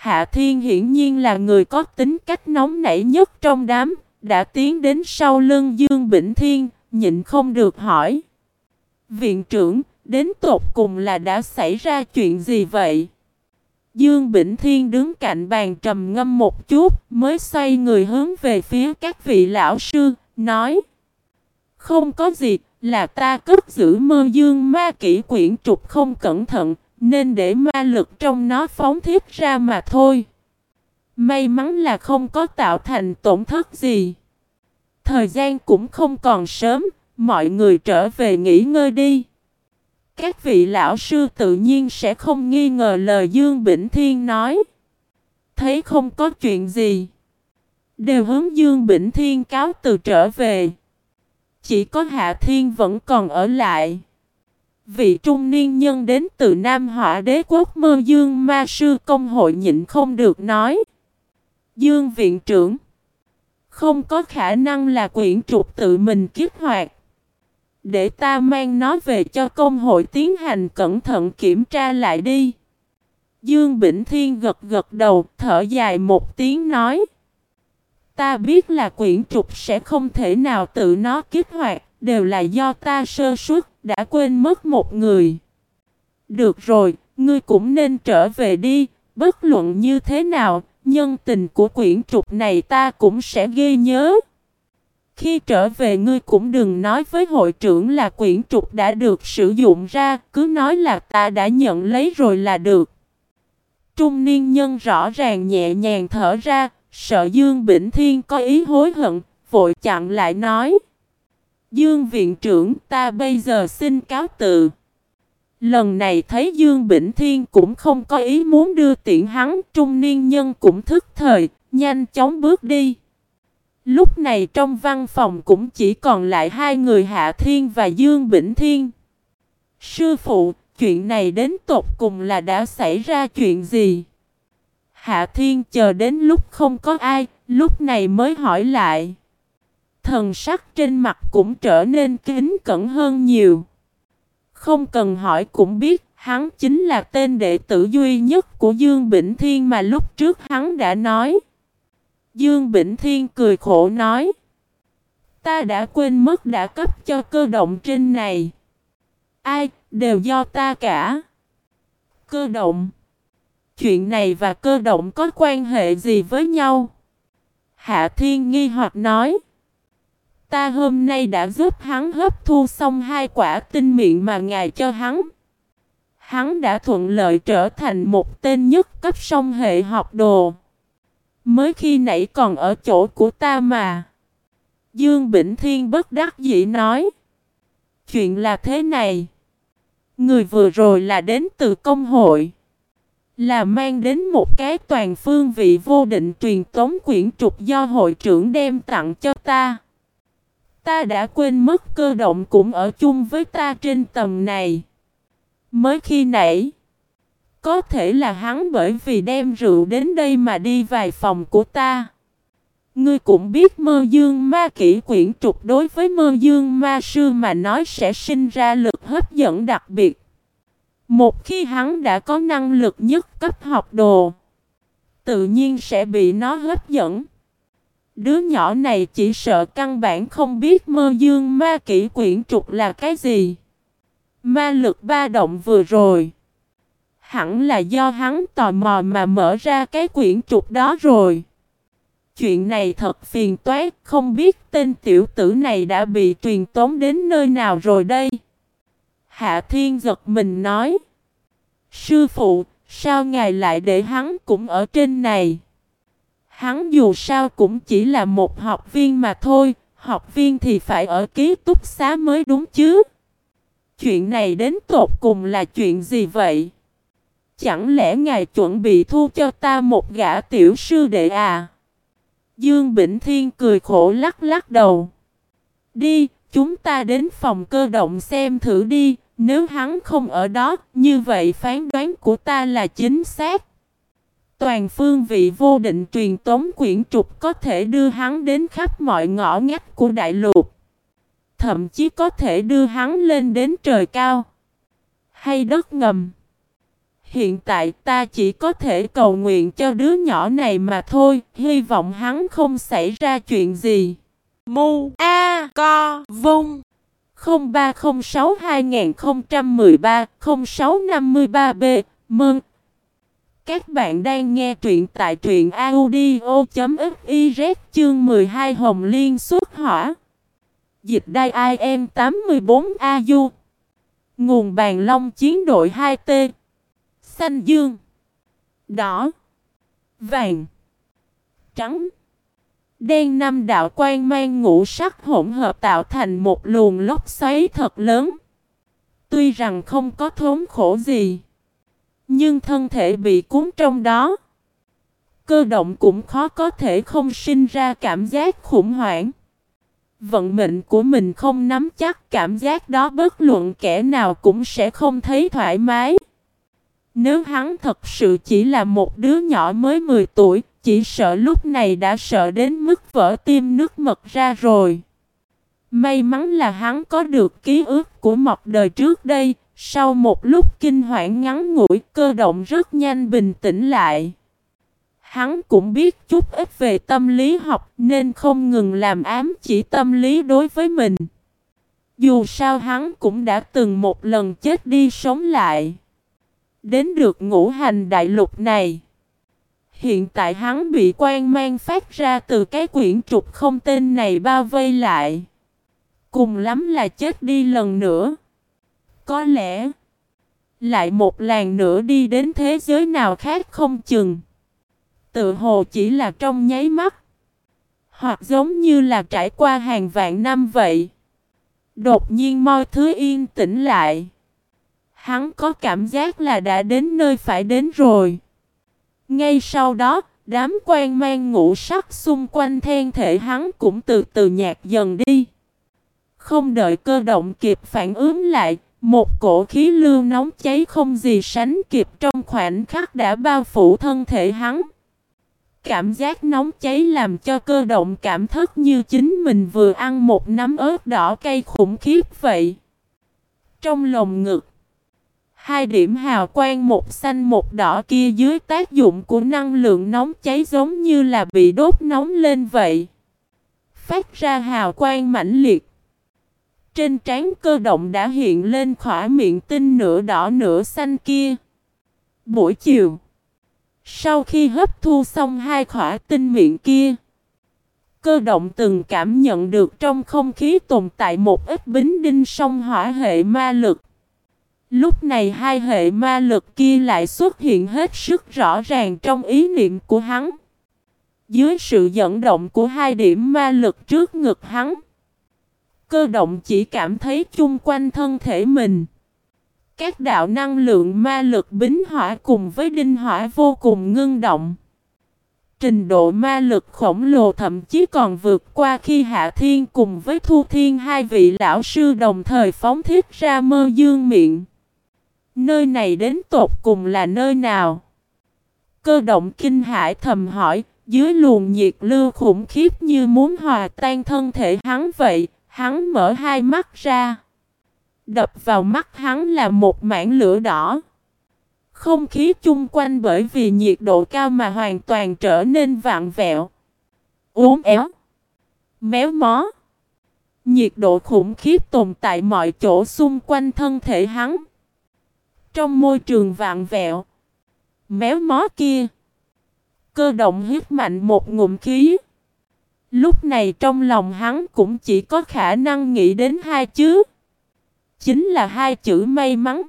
Hạ Thiên hiển nhiên là người có tính cách nóng nảy nhất trong đám, đã tiến đến sau lưng Dương Bỉnh Thiên, nhịn không được hỏi. Viện trưởng, đến tột cùng là đã xảy ra chuyện gì vậy? Dương Bỉnh Thiên đứng cạnh bàn trầm ngâm một chút, mới xoay người hướng về phía các vị lão sư, nói Không có gì, là ta cất giữ mơ dương ma kỹ quyển trục không cẩn thận, nên để ma lực trong nó phóng thiết ra mà thôi. May mắn là không có tạo thành tổn thất gì. Thời gian cũng không còn sớm, mọi người trở về nghỉ ngơi đi. Các vị lão sư tự nhiên sẽ không nghi ngờ lời Dương Bỉnh Thiên nói. Thấy không có chuyện gì. Đều hướng Dương Bỉnh Thiên cáo từ trở về. Chỉ có Hạ Thiên vẫn còn ở lại. Vị trung niên nhân đến từ Nam Hỏa Đế quốc mơ Dương Ma Sư Công hội nhịn không được nói. Dương Viện trưởng Không có khả năng là quyển trục tự mình kích hoạt. Để ta mang nó về cho công hội tiến hành cẩn thận kiểm tra lại đi. Dương Bỉnh Thiên gật gật đầu, thở dài một tiếng nói. Ta biết là quyển trục sẽ không thể nào tự nó kích hoạt, đều là do ta sơ suất, đã quên mất một người. Được rồi, ngươi cũng nên trở về đi, bất luận như thế nào, nhân tình của quyển trục này ta cũng sẽ ghi nhớ. Khi trở về ngươi cũng đừng nói với hội trưởng là quyển trục đã được sử dụng ra, cứ nói là ta đã nhận lấy rồi là được. Trung niên nhân rõ ràng nhẹ nhàng thở ra, sợ Dương Bỉnh Thiên có ý hối hận, vội chặn lại nói. Dương viện trưởng ta bây giờ xin cáo từ. Lần này thấy Dương Bỉnh Thiên cũng không có ý muốn đưa tiện hắn, trung niên nhân cũng thức thời, nhanh chóng bước đi. Lúc này trong văn phòng cũng chỉ còn lại hai người Hạ Thiên và Dương Bỉnh Thiên. Sư phụ, chuyện này đến tột cùng là đã xảy ra chuyện gì? Hạ Thiên chờ đến lúc không có ai, lúc này mới hỏi lại. Thần sắc trên mặt cũng trở nên kính cẩn hơn nhiều. Không cần hỏi cũng biết, hắn chính là tên đệ tử duy nhất của Dương Bỉnh Thiên mà lúc trước hắn đã nói. Dương Bỉnh Thiên cười khổ nói. Ta đã quên mất đã cấp cho cơ động trên này. Ai, đều do ta cả. Cơ động. Chuyện này và cơ động có quan hệ gì với nhau? Hạ Thiên nghi hoặc nói. Ta hôm nay đã giúp hắn hấp thu xong hai quả tinh miệng mà ngài cho hắn. Hắn đã thuận lợi trở thành một tên nhất cấp song hệ học đồ. Mới khi nãy còn ở chỗ của ta mà. Dương Bỉnh Thiên bất đắc dĩ nói. Chuyện là thế này. Người vừa rồi là đến từ công hội. Là mang đến một cái toàn phương vị vô định truyền tống quyển trục do hội trưởng đem tặng cho ta. Ta đã quên mất cơ động cũng ở chung với ta trên tầm này. Mới khi nãy. Có thể là hắn bởi vì đem rượu đến đây mà đi vài phòng của ta. Ngươi cũng biết mơ dương ma kỹ quyển trục đối với mơ dương ma sư mà nói sẽ sinh ra lực hấp dẫn đặc biệt. Một khi hắn đã có năng lực nhất cấp học đồ, tự nhiên sẽ bị nó hấp dẫn. Đứa nhỏ này chỉ sợ căn bản không biết mơ dương ma kỹ quyển trục là cái gì. Ma lực ba động vừa rồi. Hẳn là do hắn tò mò mà mở ra cái quyển trục đó rồi. Chuyện này thật phiền toái, không biết tên tiểu tử này đã bị truyền tống đến nơi nào rồi đây. Hạ Thiên giật mình nói. Sư phụ, sao ngài lại để hắn cũng ở trên này? Hắn dù sao cũng chỉ là một học viên mà thôi, học viên thì phải ở ký túc xá mới đúng chứ. Chuyện này đến tột cùng là chuyện gì vậy? Chẳng lẽ ngài chuẩn bị thu cho ta một gã tiểu sư đệ à? Dương Bỉnh Thiên cười khổ lắc lắc đầu. Đi, chúng ta đến phòng cơ động xem thử đi, nếu hắn không ở đó, như vậy phán đoán của ta là chính xác. Toàn phương vị vô định truyền tống quyển trục có thể đưa hắn đến khắp mọi ngõ ngách của đại lục. Thậm chí có thể đưa hắn lên đến trời cao. Hay đất ngầm. Hiện tại ta chỉ có thể cầu nguyện cho đứa nhỏ này mà thôi. Hy vọng hắn không xảy ra chuyện gì. Mu A Co Vung 0306 2013 0653 B Mừng các bạn đang nghe truyện tại truyện audio.fiz chương 12 Hồng Liên xuất hỏa. Dịch đai IM 84AU. Nguồn bàn long chiến đội 2T. Xanh dương. Đỏ. Vàng. Trắng. Đen năm đạo quan mang ngũ sắc hỗn hợp tạo thành một luồng lốc xoáy thật lớn. Tuy rằng không có thốn khổ gì. Nhưng thân thể bị cuốn trong đó. Cơ động cũng khó có thể không sinh ra cảm giác khủng hoảng. Vận mệnh của mình không nắm chắc cảm giác đó bất luận kẻ nào cũng sẽ không thấy thoải mái. Nếu hắn thật sự chỉ là một đứa nhỏ mới 10 tuổi, chỉ sợ lúc này đã sợ đến mức vỡ tim nước mật ra rồi. May mắn là hắn có được ký ức của mọc đời trước đây, sau một lúc kinh hoảng ngắn ngủi, cơ động rất nhanh bình tĩnh lại. Hắn cũng biết chút ít về tâm lý học nên không ngừng làm ám chỉ tâm lý đối với mình. Dù sao hắn cũng đã từng một lần chết đi sống lại. Đến được ngũ hành đại lục này. Hiện tại hắn bị quan mang phát ra từ cái quyển trục không tên này bao vây lại. Cùng lắm là chết đi lần nữa. Có lẽ lại một làn nữa đi đến thế giới nào khác không chừng. Tự hồ chỉ là trong nháy mắt. Hoặc giống như là trải qua hàng vạn năm vậy. Đột nhiên mọi thứ yên tĩnh lại. Hắn có cảm giác là đã đến nơi phải đến rồi. Ngay sau đó, đám quan mang ngũ sắc xung quanh then thể hắn cũng từ từ nhạt dần đi. Không đợi cơ động kịp phản ứng lại, một cổ khí lưu nóng cháy không gì sánh kịp trong khoảnh khắc đã bao phủ thân thể hắn. Cảm giác nóng cháy làm cho cơ động cảm thức như chính mình vừa ăn một nắm ớt đỏ cay khủng khiếp vậy. Trong lồng ngực, hai điểm hào quang một xanh một đỏ kia dưới tác dụng của năng lượng nóng cháy giống như là bị đốt nóng lên vậy. Phát ra hào quang mãnh liệt. Trên trán cơ động đã hiện lên khỏa miệng tinh nửa đỏ nửa xanh kia. Buổi chiều, sau khi hấp thu xong hai khỏa tinh miệng kia, cơ động từng cảm nhận được trong không khí tồn tại một ít bính đinh song hỏa hệ ma lực. Lúc này hai hệ ma lực kia lại xuất hiện hết sức rõ ràng trong ý niệm của hắn. Dưới sự dẫn động của hai điểm ma lực trước ngực hắn, cơ động chỉ cảm thấy chung quanh thân thể mình. Các đạo năng lượng ma lực bính hỏa cùng với đinh hỏa vô cùng ngưng động. Trình độ ma lực khổng lồ thậm chí còn vượt qua khi Hạ Thiên cùng với Thu Thiên hai vị lão sư đồng thời phóng thiết ra mơ dương miệng. Nơi này đến tột cùng là nơi nào? Cơ động kinh hải thầm hỏi, dưới luồng nhiệt lưu khủng khiếp như muốn hòa tan thân thể hắn vậy, Hắn mở hai mắt ra. Đập vào mắt hắn là một mảng lửa đỏ. Không khí chung quanh bởi vì nhiệt độ cao mà hoàn toàn trở nên vạn vẹo. Uốn éo. Méo mó. Nhiệt độ khủng khiếp tồn tại mọi chỗ xung quanh thân thể hắn. Trong môi trường vạn vẹo. Méo mó kia. Cơ động hít mạnh một ngụm khí. Lúc này trong lòng hắn cũng chỉ có khả năng nghĩ đến hai chữ. Chính là hai chữ may mắn.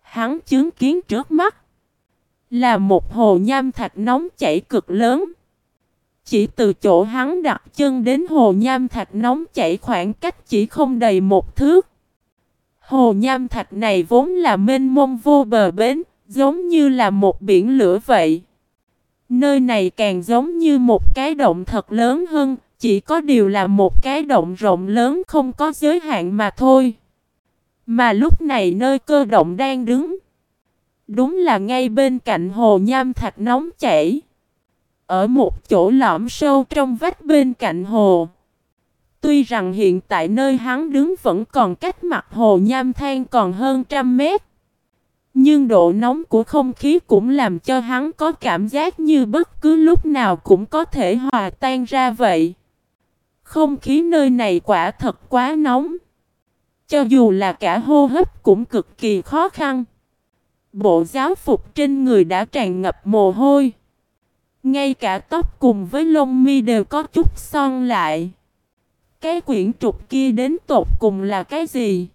Hắn chứng kiến trước mắt. Là một hồ nham thạch nóng chảy cực lớn. Chỉ từ chỗ hắn đặt chân đến hồ nham thạch nóng chảy khoảng cách chỉ không đầy một thước. Hồ nham thạch này vốn là mênh mông vô bờ bến, giống như là một biển lửa vậy. Nơi này càng giống như một cái động thật lớn hơn, chỉ có điều là một cái động rộng lớn không có giới hạn mà thôi. Mà lúc này nơi cơ động đang đứng, đúng là ngay bên cạnh hồ nham thạch nóng chảy. Ở một chỗ lõm sâu trong vách bên cạnh hồ. Tuy rằng hiện tại nơi hắn đứng vẫn còn cách mặt hồ nham than còn hơn trăm mét. Nhưng độ nóng của không khí cũng làm cho hắn có cảm giác như bất cứ lúc nào cũng có thể hòa tan ra vậy. Không khí nơi này quả thật quá nóng. Cho dù là cả hô hấp cũng cực kỳ khó khăn. Bộ giáo phục trên người đã tràn ngập mồ hôi. Ngay cả tóc cùng với lông mi đều có chút son lại. Cái quyển trục kia đến tột cùng là cái gì?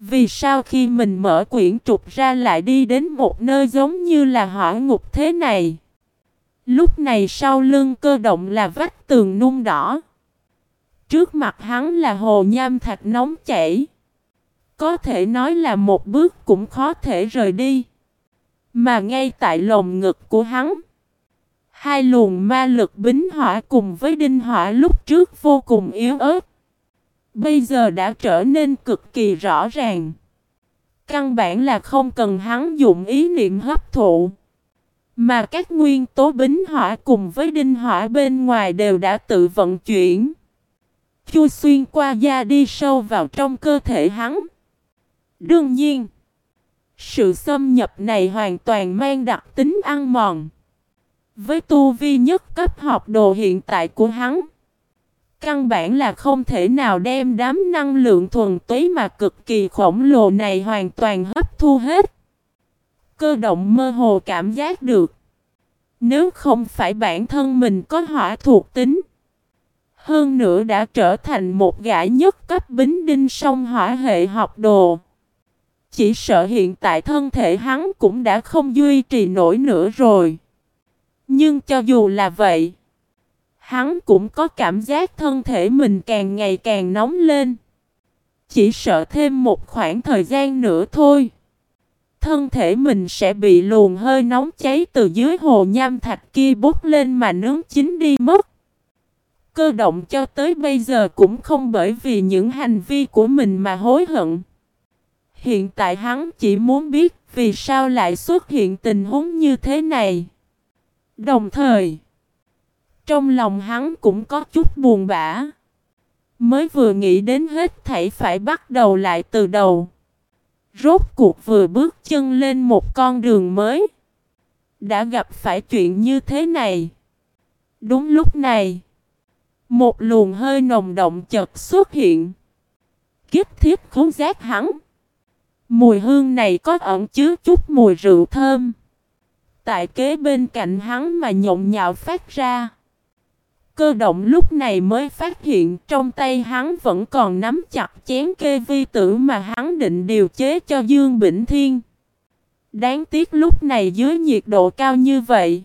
Vì sao khi mình mở quyển trục ra lại đi đến một nơi giống như là hỏa ngục thế này? Lúc này sau lưng cơ động là vách tường nung đỏ. Trước mặt hắn là hồ nham thạch nóng chảy. Có thể nói là một bước cũng khó thể rời đi. Mà ngay tại lồng ngực của hắn, hai luồng ma lực bính hỏa cùng với đinh hỏa lúc trước vô cùng yếu ớt. Bây giờ đã trở nên cực kỳ rõ ràng. Căn bản là không cần hắn dụng ý niệm hấp thụ. Mà các nguyên tố bính hỏa cùng với đinh hỏa bên ngoài đều đã tự vận chuyển. Chu xuyên qua da đi sâu vào trong cơ thể hắn. Đương nhiên, sự xâm nhập này hoàn toàn mang đặc tính ăn mòn. Với tu vi nhất cấp học đồ hiện tại của hắn, Căn bản là không thể nào đem đám năng lượng thuần túy mà cực kỳ khổng lồ này hoàn toàn hấp thu hết. Cơ động mơ hồ cảm giác được. Nếu không phải bản thân mình có hỏa thuộc tính. Hơn nữa đã trở thành một gã nhất cấp bính đinh song hỏa hệ học đồ. Chỉ sợ hiện tại thân thể hắn cũng đã không duy trì nổi nữa rồi. Nhưng cho dù là vậy, hắn cũng có cảm giác thân thể mình càng ngày càng nóng lên. Chỉ sợ thêm một khoảng thời gian nữa thôi. Thân thể mình sẽ bị luồng hơi nóng cháy từ dưới hồ nham thạch kia bút lên mà nướng chín đi mất. Cơ động cho tới bây giờ cũng không bởi vì những hành vi của mình mà hối hận. Hiện tại hắn chỉ muốn biết vì sao lại xuất hiện tình huống như thế này. Đồng thời, trong lòng hắn cũng có chút buồn bã. Mới vừa nghĩ đến hết thảy phải bắt đầu lại từ đầu. Rốt cuộc vừa bước chân lên một con đường mới. Đã gặp phải chuyện như thế này. Đúng lúc này. Một luồng hơi nồng động chợt xuất hiện. Kiếp thiết khốn giác hắn. Mùi hương này có ẩn chứa chút mùi rượu thơm. Tại kế bên cạnh hắn mà nhộn nhạo phát ra. Cơ động lúc này mới phát hiện trong tay hắn vẫn còn nắm chặt chén kê vi tử mà hắn định điều chế cho Dương Bỉnh Thiên. Đáng tiếc lúc này dưới nhiệt độ cao như vậy.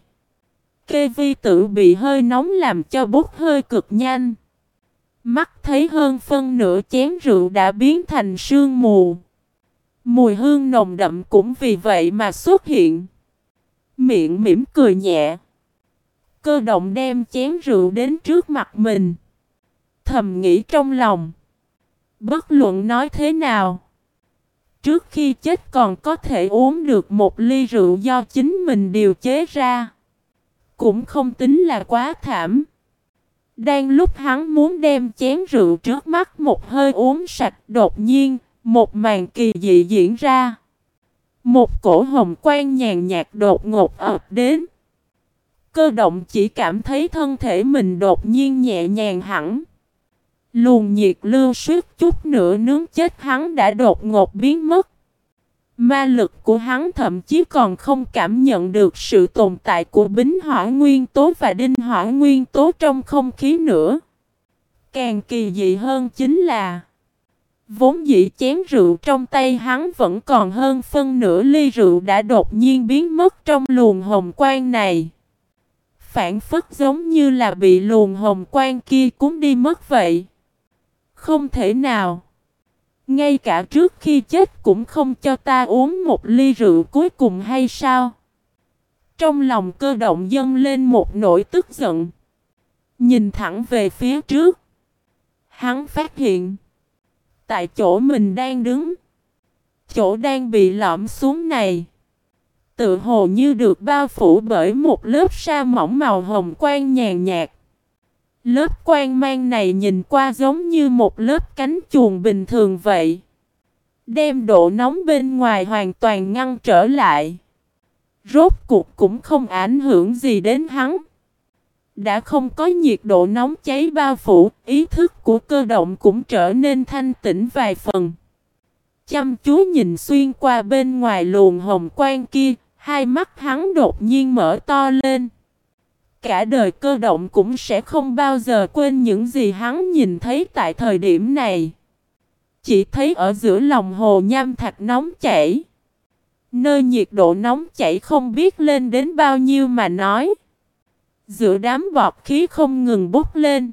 Kê vi tử bị hơi nóng làm cho bút hơi cực nhanh. Mắt thấy hơn phân nửa chén rượu đã biến thành sương mù. Mùi hương nồng đậm cũng vì vậy mà xuất hiện. Miệng mỉm cười nhẹ. Cơ động đem chén rượu đến trước mặt mình. Thầm nghĩ trong lòng. Bất luận nói thế nào. Trước khi chết còn có thể uống được một ly rượu do chính mình điều chế ra. Cũng không tính là quá thảm. Đang lúc hắn muốn đem chén rượu trước mắt một hơi uống sạch đột nhiên, một màn kỳ dị diễn ra. Một cổ hồng quang nhàn nhạt đột ngột ập đến. Cơ động chỉ cảm thấy thân thể mình đột nhiên nhẹ nhàng hẳn. Luồng nhiệt lưu suýt chút nữa nướng chết hắn đã đột ngột biến mất. Ma lực của hắn thậm chí còn không cảm nhận được sự tồn tại của bính hỏa nguyên tố và đinh hỏa nguyên tố trong không khí nữa. Càng kỳ dị hơn chính là, Vốn dĩ chén rượu trong tay hắn vẫn còn hơn phân nửa ly rượu đã đột nhiên biến mất trong luồng hồng quang này. Phản phất giống như là bị luồng hồng quang kia cuốn đi mất vậy. Không thể nào. Ngay cả trước khi chết cũng không cho ta uống một ly rượu cuối cùng hay sao? Trong lòng cơ động dâng lên một nỗi tức giận. Nhìn thẳng về phía trước. Hắn phát hiện tại chỗ mình đang đứng. Chỗ đang bị lõm xuống này. Tự hồ như được bao phủ bởi một lớp sa mỏng màu hồng quang nhàn nhạt. Lớp quang mang này nhìn qua giống như một lớp cánh chuồng bình thường vậy. Đem độ nóng bên ngoài hoàn toàn ngăn trở lại. Rốt cuộc cũng không ảnh hưởng gì đến hắn. Đã không có nhiệt độ nóng cháy bao phủ, ý thức của cơ động cũng trở nên thanh tĩnh vài phần. Chăm chú nhìn xuyên qua bên ngoài luồng hồng quang kia, hai mắt hắn đột nhiên mở to lên. Cả đời cơ động cũng sẽ không bao giờ quên những gì hắn nhìn thấy tại thời điểm này. Chỉ thấy ở giữa lòng hồ nham thạch nóng chảy. Nơi nhiệt độ nóng chảy không biết lên đến bao nhiêu mà nói. Giữa đám bọt khí không ngừng bốc lên.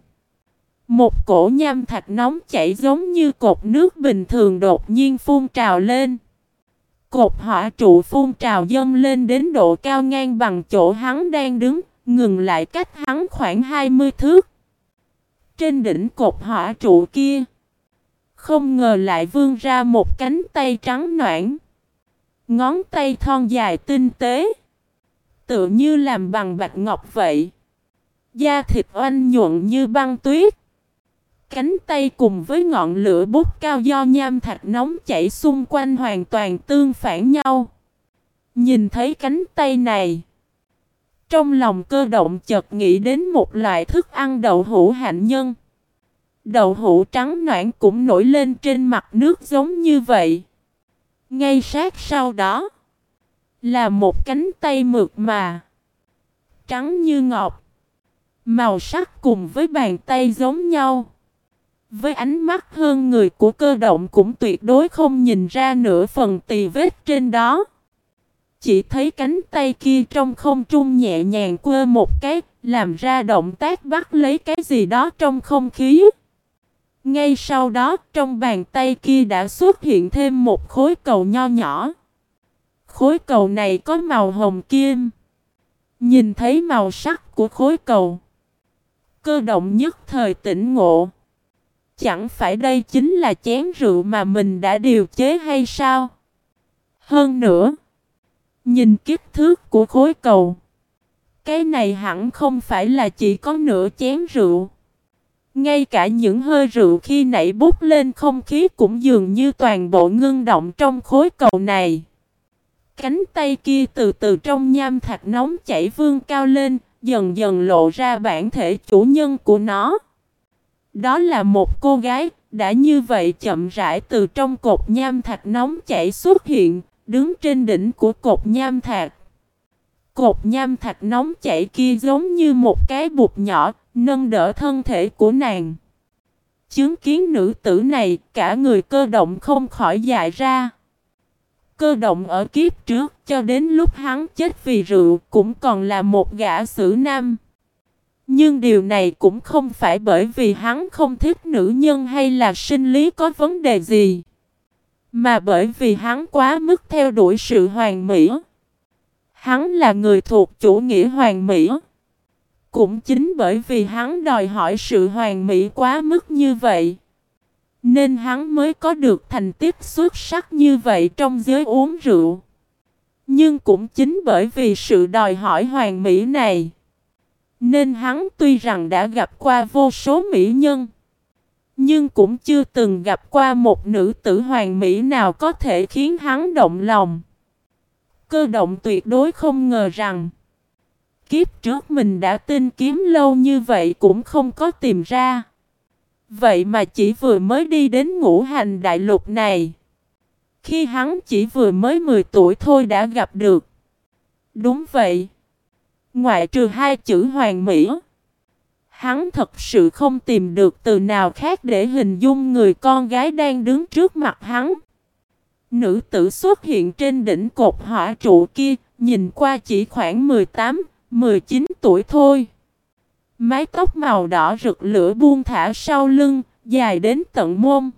Một cổ nham thạch nóng chảy giống như cột nước bình thường đột nhiên phun trào lên. Cột hỏa trụ phun trào dâng lên đến độ cao ngang bằng chỗ hắn đang đứng, ngừng lại cách hắn khoảng 20 thước. Trên đỉnh cột hỏa trụ kia, không ngờ lại vươn ra một cánh tay trắng noãn. Ngón tay thon dài tinh tế tựa như làm bằng bạch ngọc vậy. Da thịt oanh nhuận như băng tuyết. Cánh tay cùng với ngọn lửa bút cao do nham thạch nóng chảy xung quanh hoàn toàn tương phản nhau. Nhìn thấy cánh tay này. Trong lòng cơ động chợt nghĩ đến một loại thức ăn đậu hũ hạnh nhân. Đậu hũ trắng noãn cũng nổi lên trên mặt nước giống như vậy. Ngay sát sau đó là một cánh tay mượt mà, trắng như ngọc. Màu sắc cùng với bàn tay giống nhau. Với ánh mắt hơn người của cơ động cũng tuyệt đối không nhìn ra nửa phần tì vết trên đó. Chỉ thấy cánh tay kia trong không trung nhẹ nhàng quơ một cái, làm ra động tác bắt lấy cái gì đó trong không khí. Ngay sau đó, trong bàn tay kia đã xuất hiện thêm một khối cầu nho nhỏ. Khối cầu này có màu hồng kim. Nhìn thấy màu sắc của khối cầu. Cơ động nhất thời tỉnh ngộ. Chẳng phải đây chính là chén rượu mà mình đã điều chế hay sao? Hơn nữa, nhìn kích thước của khối cầu. Cái này hẳn không phải là chỉ có nửa chén rượu. Ngay cả những hơi rượu khi nảy bút lên không khí cũng dường như toàn bộ ngưng động trong khối cầu này. Cánh tay kia từ từ trong nham thạch nóng chảy vương cao lên, dần dần lộ ra bản thể chủ nhân của nó. Đó là một cô gái, đã như vậy chậm rãi từ trong cột nham thạch nóng chảy xuất hiện, đứng trên đỉnh của cột nham thạch. Cột nham thạch nóng chảy kia giống như một cái bụt nhỏ, nâng đỡ thân thể của nàng. Chứng kiến nữ tử này, cả người cơ động không khỏi dại ra. Cơ động ở kiếp trước cho đến lúc hắn chết vì rượu cũng còn là một gã sử nam. Nhưng điều này cũng không phải bởi vì hắn không thích nữ nhân hay là sinh lý có vấn đề gì. Mà bởi vì hắn quá mức theo đuổi sự hoàn mỹ. Hắn là người thuộc chủ nghĩa hoàn mỹ. Cũng chính bởi vì hắn đòi hỏi sự hoàn mỹ quá mức như vậy. Nên hắn mới có được thành tích xuất sắc như vậy trong giới uống rượu. Nhưng cũng chính bởi vì sự đòi hỏi hoàn mỹ này. Nên hắn tuy rằng đã gặp qua vô số mỹ nhân. Nhưng cũng chưa từng gặp qua một nữ tử hoàng mỹ nào có thể khiến hắn động lòng. Cơ động tuyệt đối không ngờ rằng, Kiếp trước mình đã tin kiếm lâu như vậy cũng không có tìm ra Vậy mà chỉ vừa mới đi đến ngũ hành đại lục này, Khi hắn chỉ vừa mới 10 tuổi thôi đã gặp được Đúng vậy Ngoại trừ hai chữ hoàng mỹ Hắn thật sự không tìm được từ nào khác để hình dung người con gái đang đứng trước mặt hắn Nữ tử xuất hiện trên đỉnh cột hỏa trụ kia, nhìn qua chỉ khoảng 18, 19 tuổi thôi. Mái tóc màu đỏ rực lửa buông thả sau lưng, dài đến tận môn.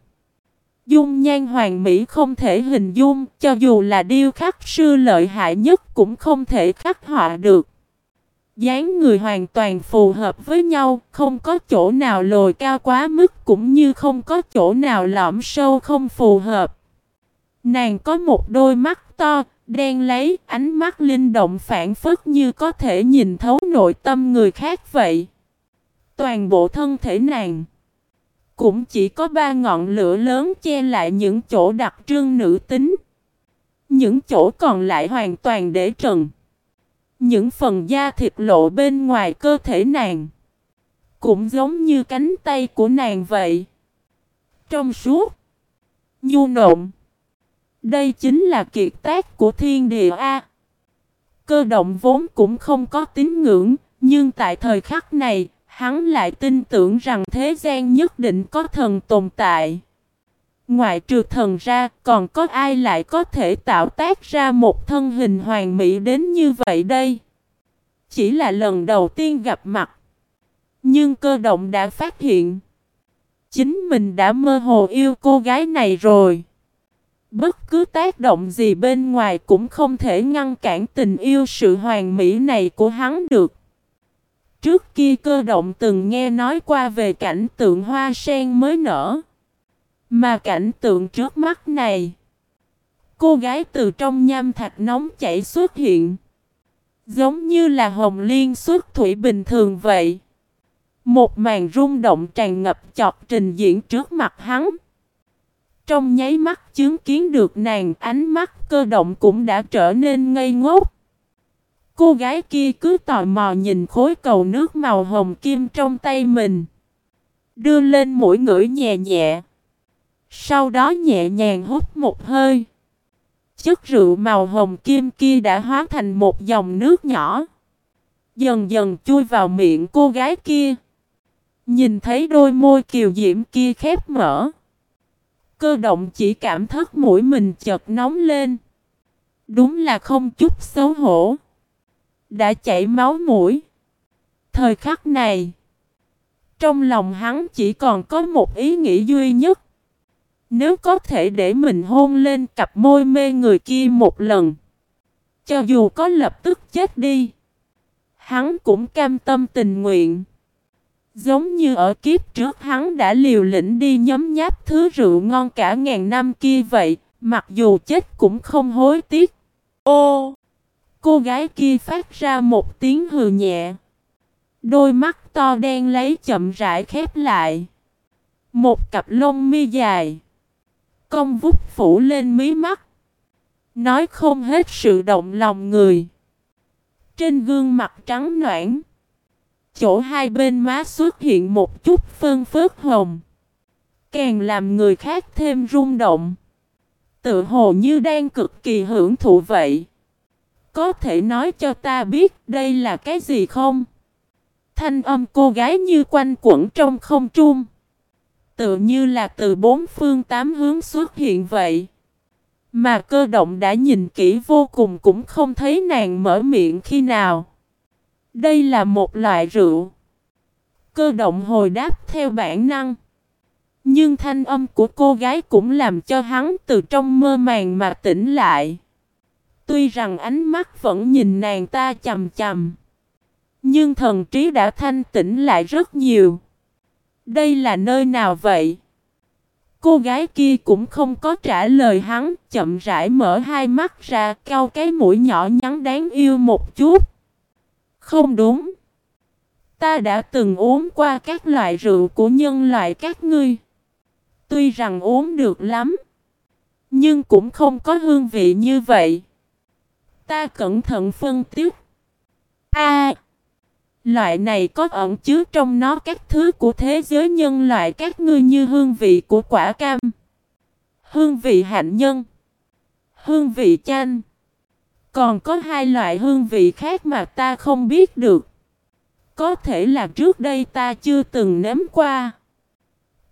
Dung nhan hoàng mỹ không thể hình dung, cho dù là điêu khắc sư lợi hại nhất cũng không thể khắc họa được dáng người hoàn toàn phù hợp với nhau, không có chỗ nào lồi cao quá mức cũng như không có chỗ nào lõm sâu không phù hợp. Nàng có một đôi mắt to, đen lấy, ánh mắt linh động phản phất như có thể nhìn thấu nội tâm người khác vậy. Toàn bộ thân thể nàng cũng chỉ có ba ngọn lửa lớn che lại những chỗ đặc trưng nữ tính. Những chỗ còn lại hoàn toàn để trần. Những phần da thịt lộ bên ngoài cơ thể nàng cũng giống như cánh tay của nàng vậy. Trong suốt, nhu nộm. đây chính là kiệt tác của thiên địa A. Cơ động vốn cũng không có tín ngưỡng, nhưng tại thời khắc này, hắn lại tin tưởng rằng thế gian nhất định có thần tồn tại. Ngoại trừ thần ra, còn có ai lại có thể tạo tác ra một thân hình hoàn mỹ đến như vậy đây? Chỉ là lần đầu tiên gặp mặt. Nhưng cơ động đã phát hiện. Chính mình đã mơ hồ yêu cô gái này rồi. Bất cứ tác động gì bên ngoài cũng không thể ngăn cản tình yêu sự hoàn mỹ này của hắn được. Trước kia cơ động từng nghe nói qua về cảnh tượng hoa sen mới nở. Mà cảnh tượng trước mắt này. Cô gái từ trong nham thạch nóng chảy xuất hiện. Giống như là hồng liên xuất thủy bình thường vậy. Một màn rung động tràn ngập chọt trình diễn trước mặt hắn. Trong nháy mắt chứng kiến được nàng ánh mắt cơ động cũng đã trở nên ngây ngốc. Cô gái kia cứ tò mò nhìn khối cầu nước màu hồng kim trong tay mình. Đưa lên mũi ngửi nhẹ nhẹ. Sau đó nhẹ nhàng hút một hơi. Chất rượu màu hồng kim kia đã hóa thành một dòng nước nhỏ. Dần dần chui vào miệng cô gái kia. Nhìn thấy đôi môi kiều diễm kia khép mở. Cơ động chỉ cảm thức mũi mình chợt nóng lên. Đúng là không chút xấu hổ. Đã chảy máu mũi. Thời khắc này. Trong lòng hắn chỉ còn có một ý nghĩ duy nhất. Nếu có thể để mình hôn lên cặp môi mê người kia một lần. Cho dù có lập tức chết đi. Hắn cũng cam tâm tình nguyện. Giống như ở kiếp trước hắn đã liều lĩnh đi nhấm nháp thứ rượu ngon cả ngàn năm kia vậy, mặc dù chết cũng không hối tiếc. Ô! Cô gái kia phát ra một tiếng hừ nhẹ. Đôi mắt to đen lấy chậm rãi khép lại. Một cặp lông mi dài. Công vút phủ lên mí mắt. Nói không hết sự động lòng người. Trên gương mặt trắng noãn. Chỗ hai bên má xuất hiện một chút phân phớt hồng. Càng làm người khác thêm rung động. Tự hồ như đang cực kỳ hưởng thụ vậy. Có thể nói cho ta biết đây là cái gì không? Thanh âm cô gái như quanh quẩn trong không trung. Tự như là từ bốn phương tám hướng xuất hiện vậy. Mà cơ động đã nhìn kỹ vô cùng cũng không thấy nàng mở miệng khi nào. Đây là một loại rượu. Cơ động hồi đáp theo bản năng. Nhưng thanh âm của cô gái cũng làm cho hắn từ trong mơ màng mà tỉnh lại. Tuy rằng ánh mắt vẫn nhìn nàng ta chầm chầm. Nhưng thần trí đã thanh tỉnh lại rất nhiều. Đây là nơi nào vậy? Cô gái kia cũng không có trả lời hắn, chậm rãi mở hai mắt ra, cau cái mũi nhỏ nhắn đáng yêu một chút. Không đúng. Ta đã từng uống qua các loại rượu của nhân loại các ngươi. Tuy rằng uống được lắm, nhưng cũng không có hương vị như vậy. Ta cẩn thận phân tích. A loại này có ẩn chứa trong nó các thứ của thế giới nhân loại các ngươi như hương vị của quả cam, hương vị hạnh nhân, hương vị chanh. Còn có hai loại hương vị khác mà ta không biết được. Có thể là trước đây ta chưa từng nếm qua.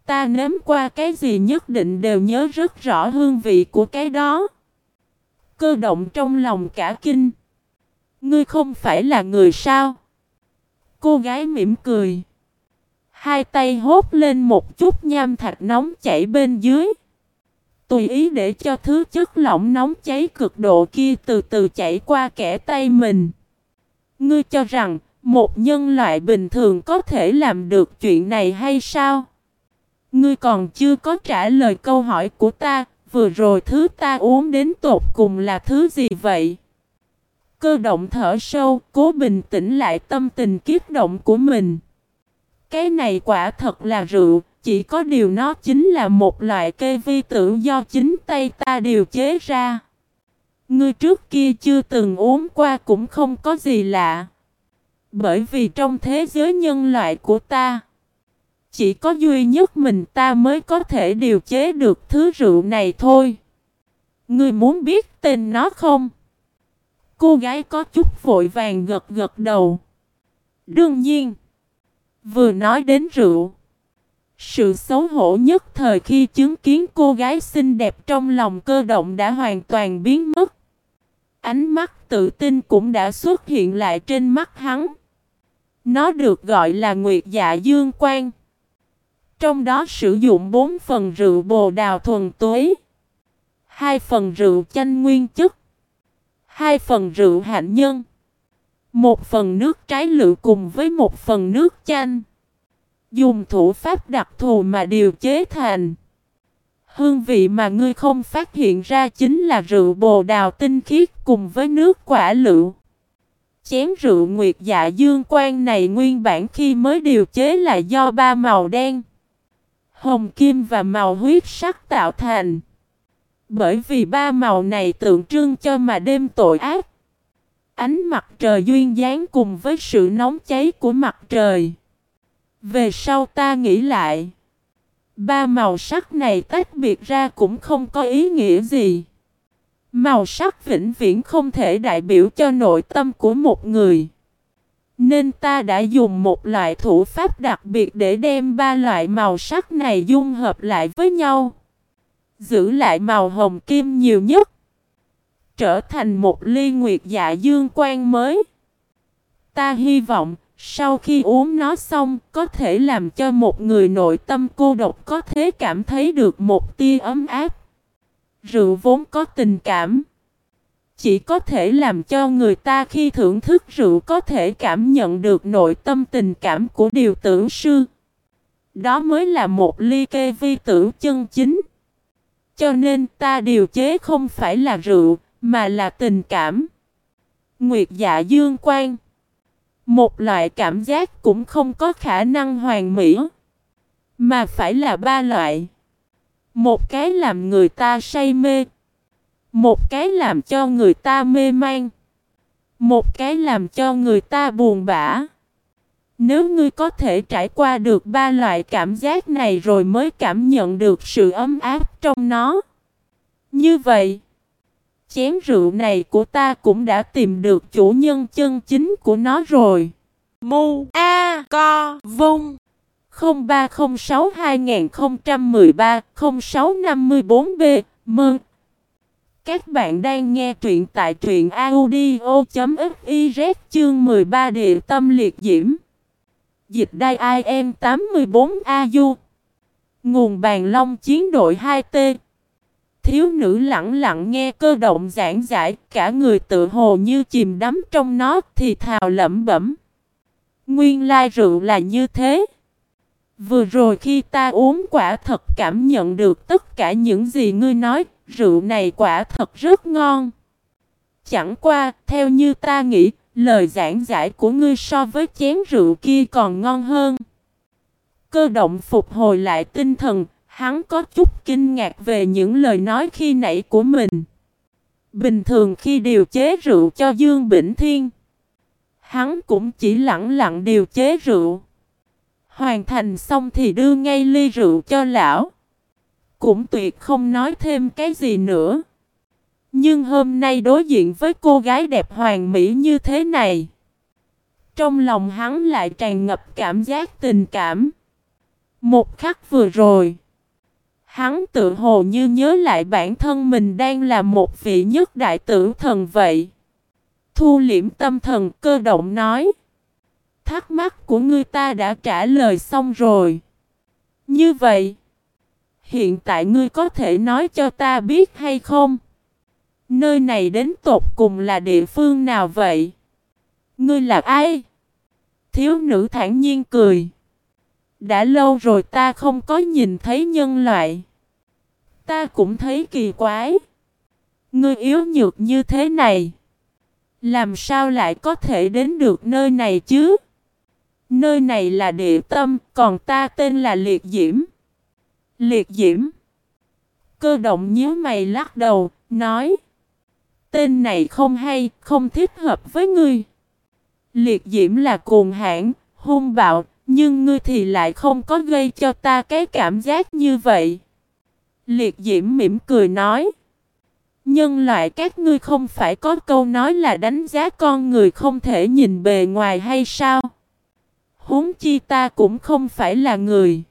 Ta nếm qua cái gì nhất định đều nhớ rất rõ hương vị của cái đó. Cơ động trong lòng cả kinh. Ngươi không phải là người sao? Cô gái mỉm cười. Hai tay hốt lên một chút nham thạch nóng chảy bên dưới. Tùy ý để cho thứ chất lỏng nóng cháy cực độ kia từ từ chảy qua kẻ tay mình. Ngươi cho rằng, một nhân loại bình thường có thể làm được chuyện này hay sao? Ngươi còn chưa có trả lời câu hỏi của ta, vừa rồi thứ ta uống đến tột cùng là thứ gì vậy? Cơ động thở sâu, cố bình tĩnh lại tâm tình kiếp động của mình. Cái này quả thật là rượu, chỉ có điều nó chính là một loại cây vi tử do chính tay ta điều chế ra. Ngươi trước kia chưa từng uống qua cũng không có gì lạ. Bởi vì trong thế giới nhân loại của ta, chỉ có duy nhất mình ta mới có thể điều chế được thứ rượu này thôi. Ngươi muốn biết tên nó không? Cô gái có chút vội vàng gật gật đầu. Đương nhiên, vừa nói đến rượu, sự xấu hổ nhất thời khi chứng kiến cô gái xinh đẹp trong lòng cơ động đã hoàn toàn biến mất. Ánh mắt tự tin cũng đã xuất hiện lại trên mắt hắn. Nó được gọi là Nguyệt Dạ Dương Quan. Trong đó sử dụng 4 phần rượu bồ đào thuần túy, 2 phần rượu chanh nguyên chất, hai phần rượu hạnh nhân, một phần nước trái lựu cùng với một phần nước chanh. Dùng thủ pháp đặc thù mà điều chế thành. Hương vị mà ngươi không phát hiện ra chính là rượu bồ đào tinh khiết cùng với nước quả lựu. Chén rượu nguyệt dạ dương quan này nguyên bản khi mới điều chế là do ba màu đen, hồng kim và màu huyết sắc tạo thành. Bởi vì ba màu này tượng trưng cho mà đêm tội ác. Ánh mặt trời duyên dáng cùng với sự nóng cháy của mặt trời. Về sau ta nghĩ lại. Ba màu sắc này tách biệt ra cũng không có ý nghĩa gì. Màu sắc vĩnh viễn không thể đại biểu cho nội tâm của một người. Nên ta đã dùng một loại thủ pháp đặc biệt để đem ba loại màu sắc này dung hợp lại với nhau. Giữ lại màu hồng kim nhiều nhất. Trở thành một ly nguyệt dạ dương quan mới. Ta hy vọng sau khi uống nó xong có thể làm cho một người nội tâm cô độc có thể cảm thấy được một tia ấm áp. Rượu vốn có tình cảm, chỉ có thể làm cho người ta khi thưởng thức rượu có thể cảm nhận được nội tâm tình cảm của điều tưởng sư. Đó mới là một ly kê vi tử chân chính. Cho nên ta điều chế không phải là rượu, mà là tình cảm. Nguyệt dạ dương quan Một loại cảm giác cũng không có khả năng hoàn mỹ, mà phải là ba loại. Một cái làm người ta say mê, một cái làm cho người ta mê man. Một cái làm cho người ta buồn bã. Nếu ngươi có thể trải qua được ba loại cảm giác này rồi mới cảm nhận được sự ấm áp trong nó. Như vậy, chén rượu này của ta cũng đã tìm được chủ nhân chân chính của nó rồi. Mu A Co Vung 0306 2013 0654 B Mơn các bạn đang nghe truyện tại truyện audio.fiz chương 13 địa tâm liệt diễm. Dịch đai IM 84AU Nguồn bàn long chiến đội 2T Thiếu nữ lặng lặng nghe cơ động giảng giải Cả người tự hồ như chìm đắm trong nó thì thào lẩm bẩm. Nguyên lai rượu là như thế. Vừa rồi khi ta uống quả thật cảm nhận được tất cả những gì ngươi nói rượu này quả thật rất ngon. Chẳng qua, theo như ta nghĩ, lời giảng giải của ngươi so với chén rượu kia còn ngon hơn. Cơ động phục hồi lại tinh thần, hắn có chút kinh ngạc về những lời nói khi nãy của mình. Bình thường khi điều chế rượu cho Dương Bỉnh Thiên, hắn cũng chỉ lặng lặng điều chế rượu. Hoàn thành xong thì đưa ngay ly rượu cho lão. Cũng tuyệt không nói thêm cái gì nữa. Nhưng hôm nay đối diện với cô gái đẹp hoàn mỹ như thế này. Trong lòng hắn lại tràn ngập cảm giác tình cảm. Một khắc vừa rồi. Hắn tự hồ như nhớ lại bản thân mình đang là một vị nhất đại tử thần vậy. Thu liễm tâm thần cơ động nói. Thắc mắc của ngươi ta đã trả lời xong rồi. Như vậy. Hiện tại ngươi có thể nói cho ta biết hay không? Nơi này đến tột cùng là địa phương nào vậy? Ngươi là ai? Thiếu nữ thản nhiên cười. Đã lâu rồi ta không có nhìn thấy nhân loại. Ta cũng thấy kỳ quái. Ngươi yếu nhược như thế này. Làm sao lại có thể đến được nơi này chứ? Nơi này là địa tâm, còn ta tên là Liệt Diễm. Liệt diễm. Cơ động nhíu mày lắc đầu, nói. Tên này không hay, không thích hợp với ngươi. Liệt diễm là cuồng hãn, hung bạo, nhưng ngươi thì lại không có gây cho ta cái cảm giác như vậy. Liệt diễm mỉm cười nói. Nhân loại các ngươi không phải có câu nói là đánh giá con người không thể nhìn bề ngoài hay sao? Huống chi ta cũng không phải là người.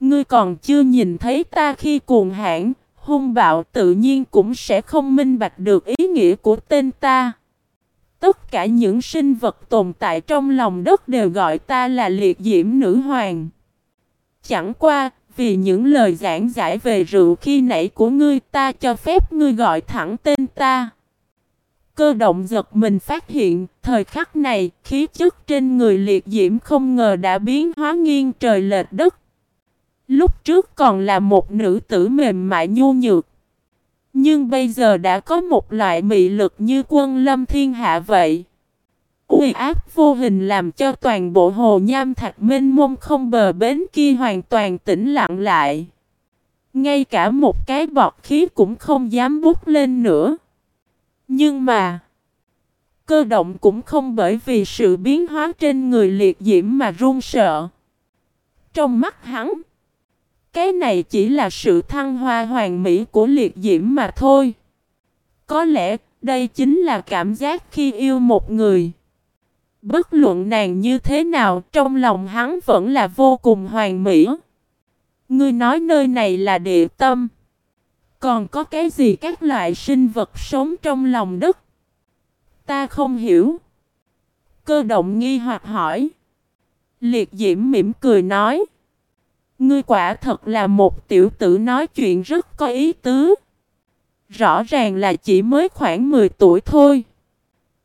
Ngươi còn chưa nhìn thấy ta khi cuồng hãn, hung bạo tự nhiên cũng sẽ không minh bạch được ý nghĩa của tên ta. Tất cả những sinh vật tồn tại trong lòng đất đều gọi ta là liệt diễm nữ hoàng. Chẳng qua, vì những lời giảng giải về rượu khi nãy của ngươi ta cho phép ngươi gọi thẳng tên ta. Cơ động giật mình phát hiện, thời khắc này, khí chất trên người liệt diễm không ngờ đã biến hóa nghiêng trời lệch đất. Lúc trước còn là một nữ tử mềm mại nhu nhược. Nhưng bây giờ đã có một loại mị lực như quân lâm thiên hạ vậy. Uy áp vô hình làm cho toàn bộ hồ nham thạch minh mông không bờ bến kia hoàn toàn tĩnh lặng lại. Ngay cả một cái bọt khí cũng không dám bút lên nữa. Nhưng mà, cơ động cũng không bởi vì sự biến hóa trên người liệt diễm mà run sợ. trong mắt hắn. Cái này chỉ là sự thăng hoa hoàn mỹ của liệt diễm mà thôi. Có lẽ đây chính là cảm giác khi yêu một người. Bất luận nàng như thế nào, trong lòng hắn vẫn là vô cùng hoàn mỹ. Ngươi nói nơi này là địa tâm. Còn có cái gì các loại sinh vật sống trong lòng đất? Ta không hiểu. Cơ động nghi hoặc hỏi. Liệt diễm mỉm cười nói. Ngươi quả thật là một tiểu tử nói chuyện rất có ý tứ. Rõ ràng là chỉ mới khoảng 10 tuổi thôi.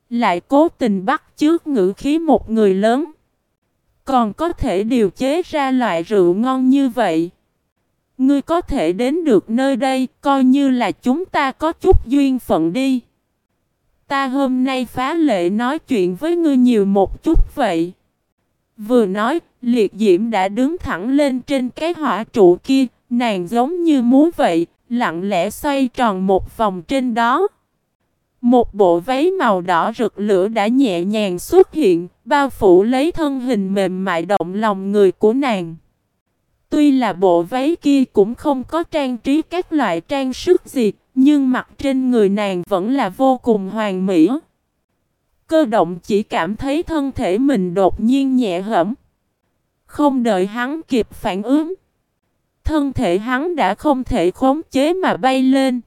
Lại cố tình bắt chước ngữ khí một người lớn. Còn có thể điều chế ra loại rượu ngon như vậy. Ngươi có thể đến được nơi đây, coi như là chúng ta có chút duyên phận đi. Ta hôm nay phá lệ nói chuyện với ngươi nhiều một chút vậy. Vừa nói, liệt diễm đã đứng thẳng lên trên cái hỏa trụ kia, nàng giống như muốn vậy, lặng lẽ xoay tròn một vòng trên đó. Một bộ váy màu đỏ rực lửa đã nhẹ nhàng xuất hiện, bao phủ lấy thân hình mềm mại động lòng người của nàng. Tuy là bộ váy kia cũng không có trang trí các loại trang sức gì, nhưng mặt trên người nàng vẫn là vô cùng hoàn mỹ. Cơ động chỉ cảm thấy thân thể mình đột nhiên nhẹ hẫm. Không đợi hắn kịp phản ứng. Thân thể hắn đã không thể khống chế mà bay lên.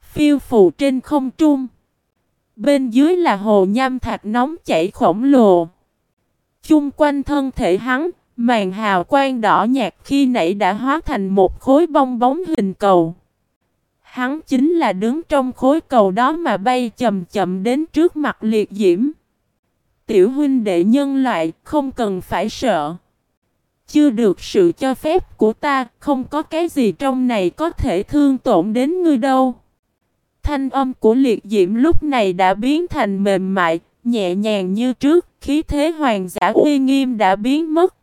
Phiêu phù trên không trung. Bên dưới là hồ nham thạch nóng chảy khổng lồ. Chung quanh thân thể hắn, màn hào quang đỏ nhạt khi nãy đã hóa thành một khối bong bóng hình cầu. Hắn chính là đứng trong khối cầu đó mà bay chậm chậm đến trước mặt liệt diễm. Tiểu huynh đệ nhân loại không cần phải sợ. Chưa được sự cho phép của ta, không có cái gì trong này có thể thương tổn đến ngươi đâu. Thanh âm của liệt diễm lúc này đã biến thành mềm mại, nhẹ nhàng như trước, khí thế hoàng giả uy nghiêm đã biến mất.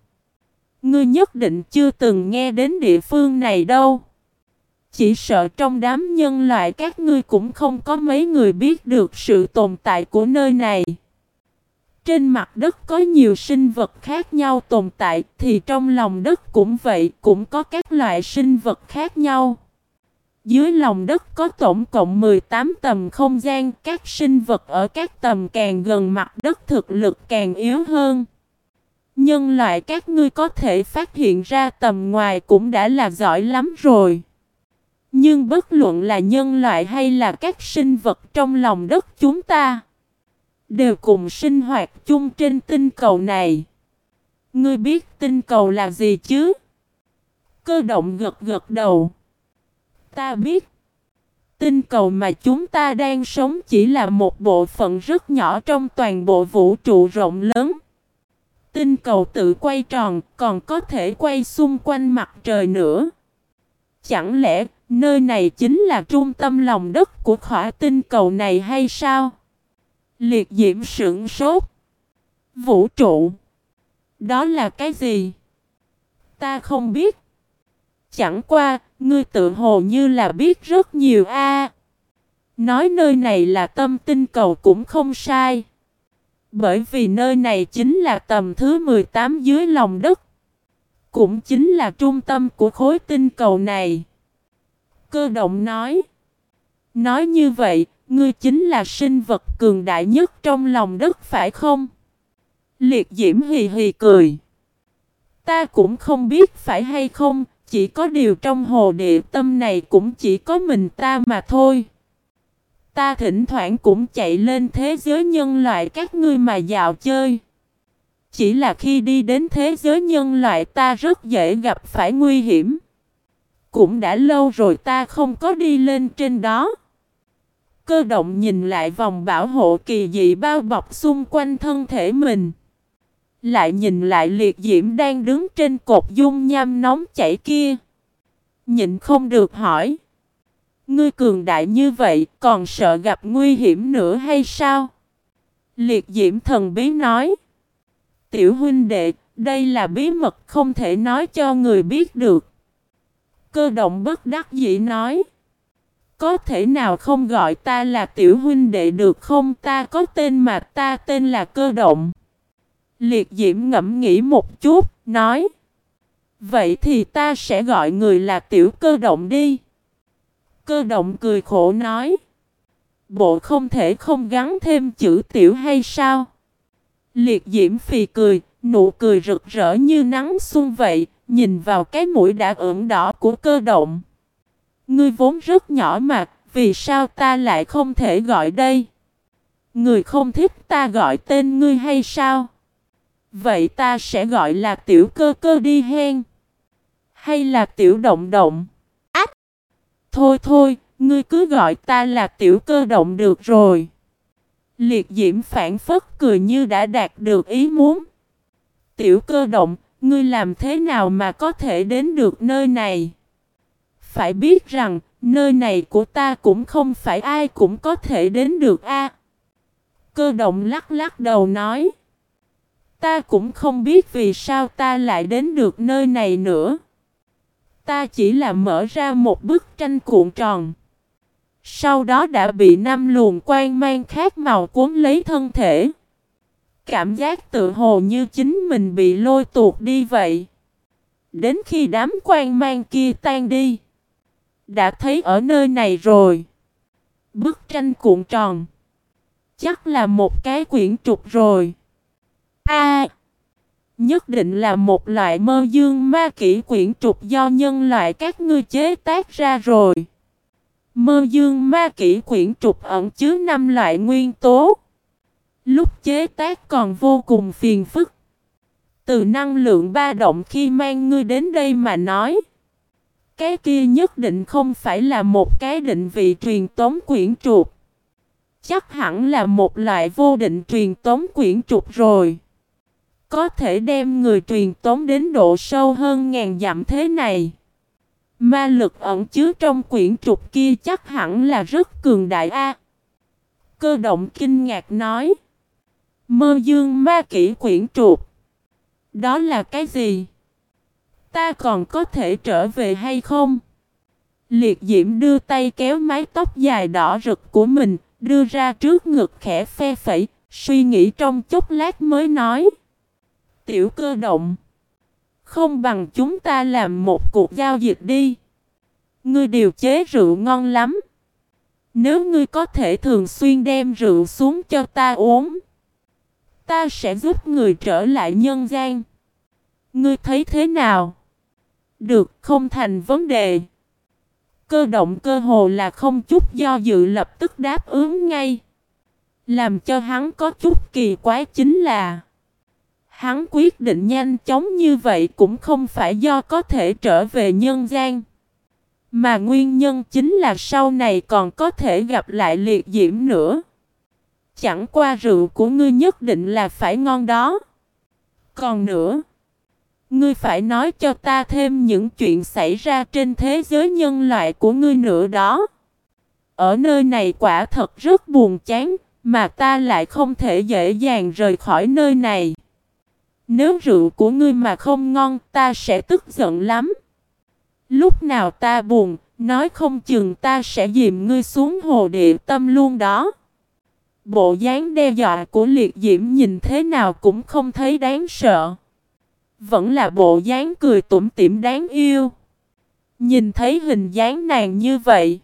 Ngươi nhất định chưa từng nghe đến địa phương này đâu. Chỉ sợ trong đám nhân loại các ngươi cũng không có mấy người biết được sự tồn tại của nơi này. Trên mặt đất có nhiều sinh vật khác nhau tồn tại thì trong lòng đất cũng vậy, cũng có các loại sinh vật khác nhau. Dưới lòng đất có tổng cộng 18 tầm không gian, các sinh vật ở các tầm càng gần mặt đất thực lực càng yếu hơn. Nhân loại các ngươi có thể phát hiện ra tầm ngoài cũng đã là giỏi lắm rồi. Nhưng bất luận là nhân loại hay là các sinh vật trong lòng đất chúng ta, Đều cùng sinh hoạt chung trên tinh cầu này. Ngươi biết tinh cầu là gì chứ? Cơ động gật gật đầu. Ta biết. Tinh cầu mà chúng ta đang sống chỉ là một bộ phận rất nhỏ trong toàn bộ vũ trụ rộng lớn. Tinh cầu tự quay tròn còn có thể quay xung quanh mặt trời nữa. Chẳng lẽ Nơi này chính là trung tâm lòng đất của khỏa tinh cầu này hay sao? Liệt diễm sững sốt. Vũ trụ. Đó là cái gì? Ta không biết. Chẳng qua, ngươi tự hồ như là biết rất nhiều a. nói nơi này là tâm tinh cầu cũng không sai. Bởi vì nơi này chính là tầm thứ 18 dưới lòng đất. Cũng chính là trung tâm của khối tinh cầu này. Cơ động nói. Nói như vậy, ngươi chính là sinh vật cường đại nhất trong lòng đất phải không? Liệt diễm hì hì cười. Ta cũng không biết phải hay không, chỉ có điều trong hồ địa tâm này cũng chỉ có mình ta mà thôi. Ta thỉnh thoảng cũng chạy lên thế giới nhân loại các ngươi mà dạo chơi. Chỉ là khi đi đến thế giới nhân loại ta rất dễ gặp phải nguy hiểm. Cũng đã lâu rồi ta không có đi lên trên đó. Cơ động nhìn lại vòng bảo hộ kỳ dị bao bọc xung quanh thân thể mình. Lại nhìn lại liệt diễm đang đứng trên cột dung nham nóng chảy kia. Nhịn không được hỏi. Ngươi cường đại như vậy còn sợ gặp nguy hiểm nữa hay sao? Liệt diễm thần bí nói. Tiểu huynh đệ, đây là bí mật không thể nói cho người biết được. Cơ động bất đắc dĩ nói. Có thể nào không gọi ta là tiểu huynh đệ được không ta có tên mà ta tên là cơ động. Liệt diễm ngẫm nghĩ một chút, nói. Vậy thì ta sẽ gọi người là tiểu cơ động đi. Cơ động cười khổ nói. Bộ không thể không gắn thêm chữ tiểu hay sao? Liệt diễm phì cười, nụ cười rực rỡ như nắng xuân vậy, nhìn vào cái mũi đã ửng đỏ của cơ động. Ngươi vốn rất nhỏ mà, vì sao ta lại không thể gọi đây? Người không thích ta gọi tên ngươi hay sao? Vậy ta sẽ gọi là tiểu cơ cơ đi hen. Hay là tiểu động động? Ách! Thôi thôi, ngươi cứ gọi ta là tiểu cơ động được rồi. Liệt diễm phản phất cười như đã đạt được ý muốn. Tiểu cơ động, ngươi làm thế nào mà có thể đến được nơi này? Phải biết rằng, nơi này của ta cũng không phải ai cũng có thể đến được a. Cơ động lắc lắc đầu nói. Ta cũng không biết vì sao ta lại đến được nơi này nữa. Ta chỉ là mở ra một bức tranh cuộn tròn. Sau đó đã bị năm luồng quang mang khác màu cuốn lấy thân thể. Cảm giác tự hồ như chính mình bị lôi tuột đi vậy. Đến khi đám quan mang kia tan đi. Đã thấy ở nơi này rồi. Bức tranh cuộn tròn. Chắc là một cái quyển trục rồi. A, Nhất định là một loại mơ dương ma kỷ quyển trục do nhân loại các ngươi chế tác ra rồi. Mơ dương ma kỷ quyển trục ẩn chứa năm loại nguyên tố. Lúc chế tác còn vô cùng phiền phức. Từ năng lượng ba động khi mang ngươi đến đây mà nói. Cái kia nhất định không phải là một cái định vị truyền tống quyển trục. Chắc hẳn là một loại vô định truyền tống quyển trục rồi. Có thể đem người truyền tống đến độ sâu hơn ngàn dặm thế này. Ma lực ẩn chứa trong quyển trục kia chắc hẳn là rất cường đại a. Cơ động kinh ngạc nói. Mơ dương ma kỹ quyển trục. Đó là cái gì? Ta còn có thể trở về hay không? Liệt diễm đưa tay kéo mái tóc dài đỏ rực của mình, đưa ra trước ngực khẽ phe phẩy, suy nghĩ trong chốc lát mới nói. Tiểu cơ động. Không bằng chúng ta làm một cuộc giao dịch đi. Ngươi điều chế rượu ngon lắm. Nếu ngươi có thể thường xuyên đem rượu xuống cho ta uống. Ta sẽ giúp người trở lại nhân gian. Ngươi thấy thế nào? Được, không thành vấn đề. Cơ động cơ hồ là không chút do dự lập tức đáp ứng ngay. Làm cho hắn có chút kỳ quái chính là, Hắn quyết định nhanh chóng như vậy cũng không phải do có thể trở về nhân gian. Mà nguyên nhân chính là sau này còn có thể gặp lại liệt diễm nữa. Chẳng qua rượu của ngươi nhất định là phải ngon đó. Còn nữa, ngươi phải nói cho ta thêm những chuyện xảy ra trên thế giới nhân loại của ngươi nữa đó. Ở nơi này quả thật rất buồn chán, mà ta lại không thể dễ dàng rời khỏi nơi này. Nếu rượu của ngươi mà không ngon, ta sẽ tức giận lắm. Lúc nào ta buồn, nói không chừng ta sẽ dìm ngươi xuống hồ địa tâm luôn đó. Bộ dáng đe dọa của liệt diễm nhìn thế nào cũng không thấy đáng sợ. Vẫn là bộ dáng cười tủm tỉm đáng yêu. Nhìn thấy hình dáng nàng như vậy.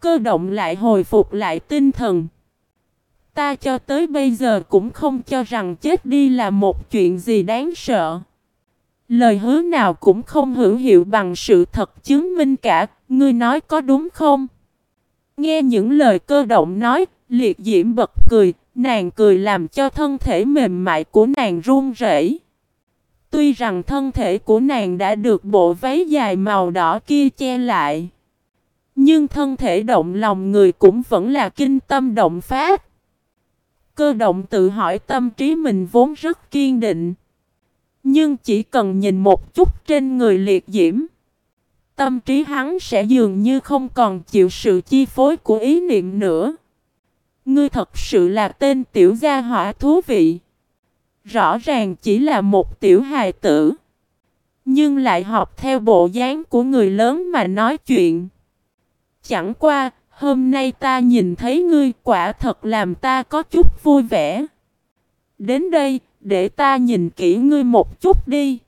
Cơ động lại hồi phục lại tinh thần. Ta cho tới bây giờ cũng không cho rằng chết đi là một chuyện gì đáng sợ. Lời hứa nào cũng không hữu hiệu bằng sự thật chứng minh cả, ngươi nói có đúng không? Nghe những lời cơ động nói, liệt diễm bật cười, nàng cười làm cho thân thể mềm mại của nàng run rẩy. Tuy rằng thân thể của nàng đã được bộ váy dài màu đỏ kia che lại, nhưng thân thể động lòng người cũng vẫn là kinh tâm động phát. Cơ động tự hỏi tâm trí mình vốn rất kiên định. Nhưng chỉ cần nhìn một chút trên người liệt diễm. Tâm trí hắn sẽ dường như không còn chịu sự chi phối của ý niệm nữa. Ngươi thật sự là tên tiểu gia hỏa thú vị. Rõ ràng chỉ là một tiểu hài tử. Nhưng lại học theo bộ dáng của người lớn mà nói chuyện. Chẳng qua, Hôm nay ta nhìn thấy ngươi quả thật làm ta có chút vui vẻ. Đến đây, để ta nhìn kỹ ngươi một chút đi.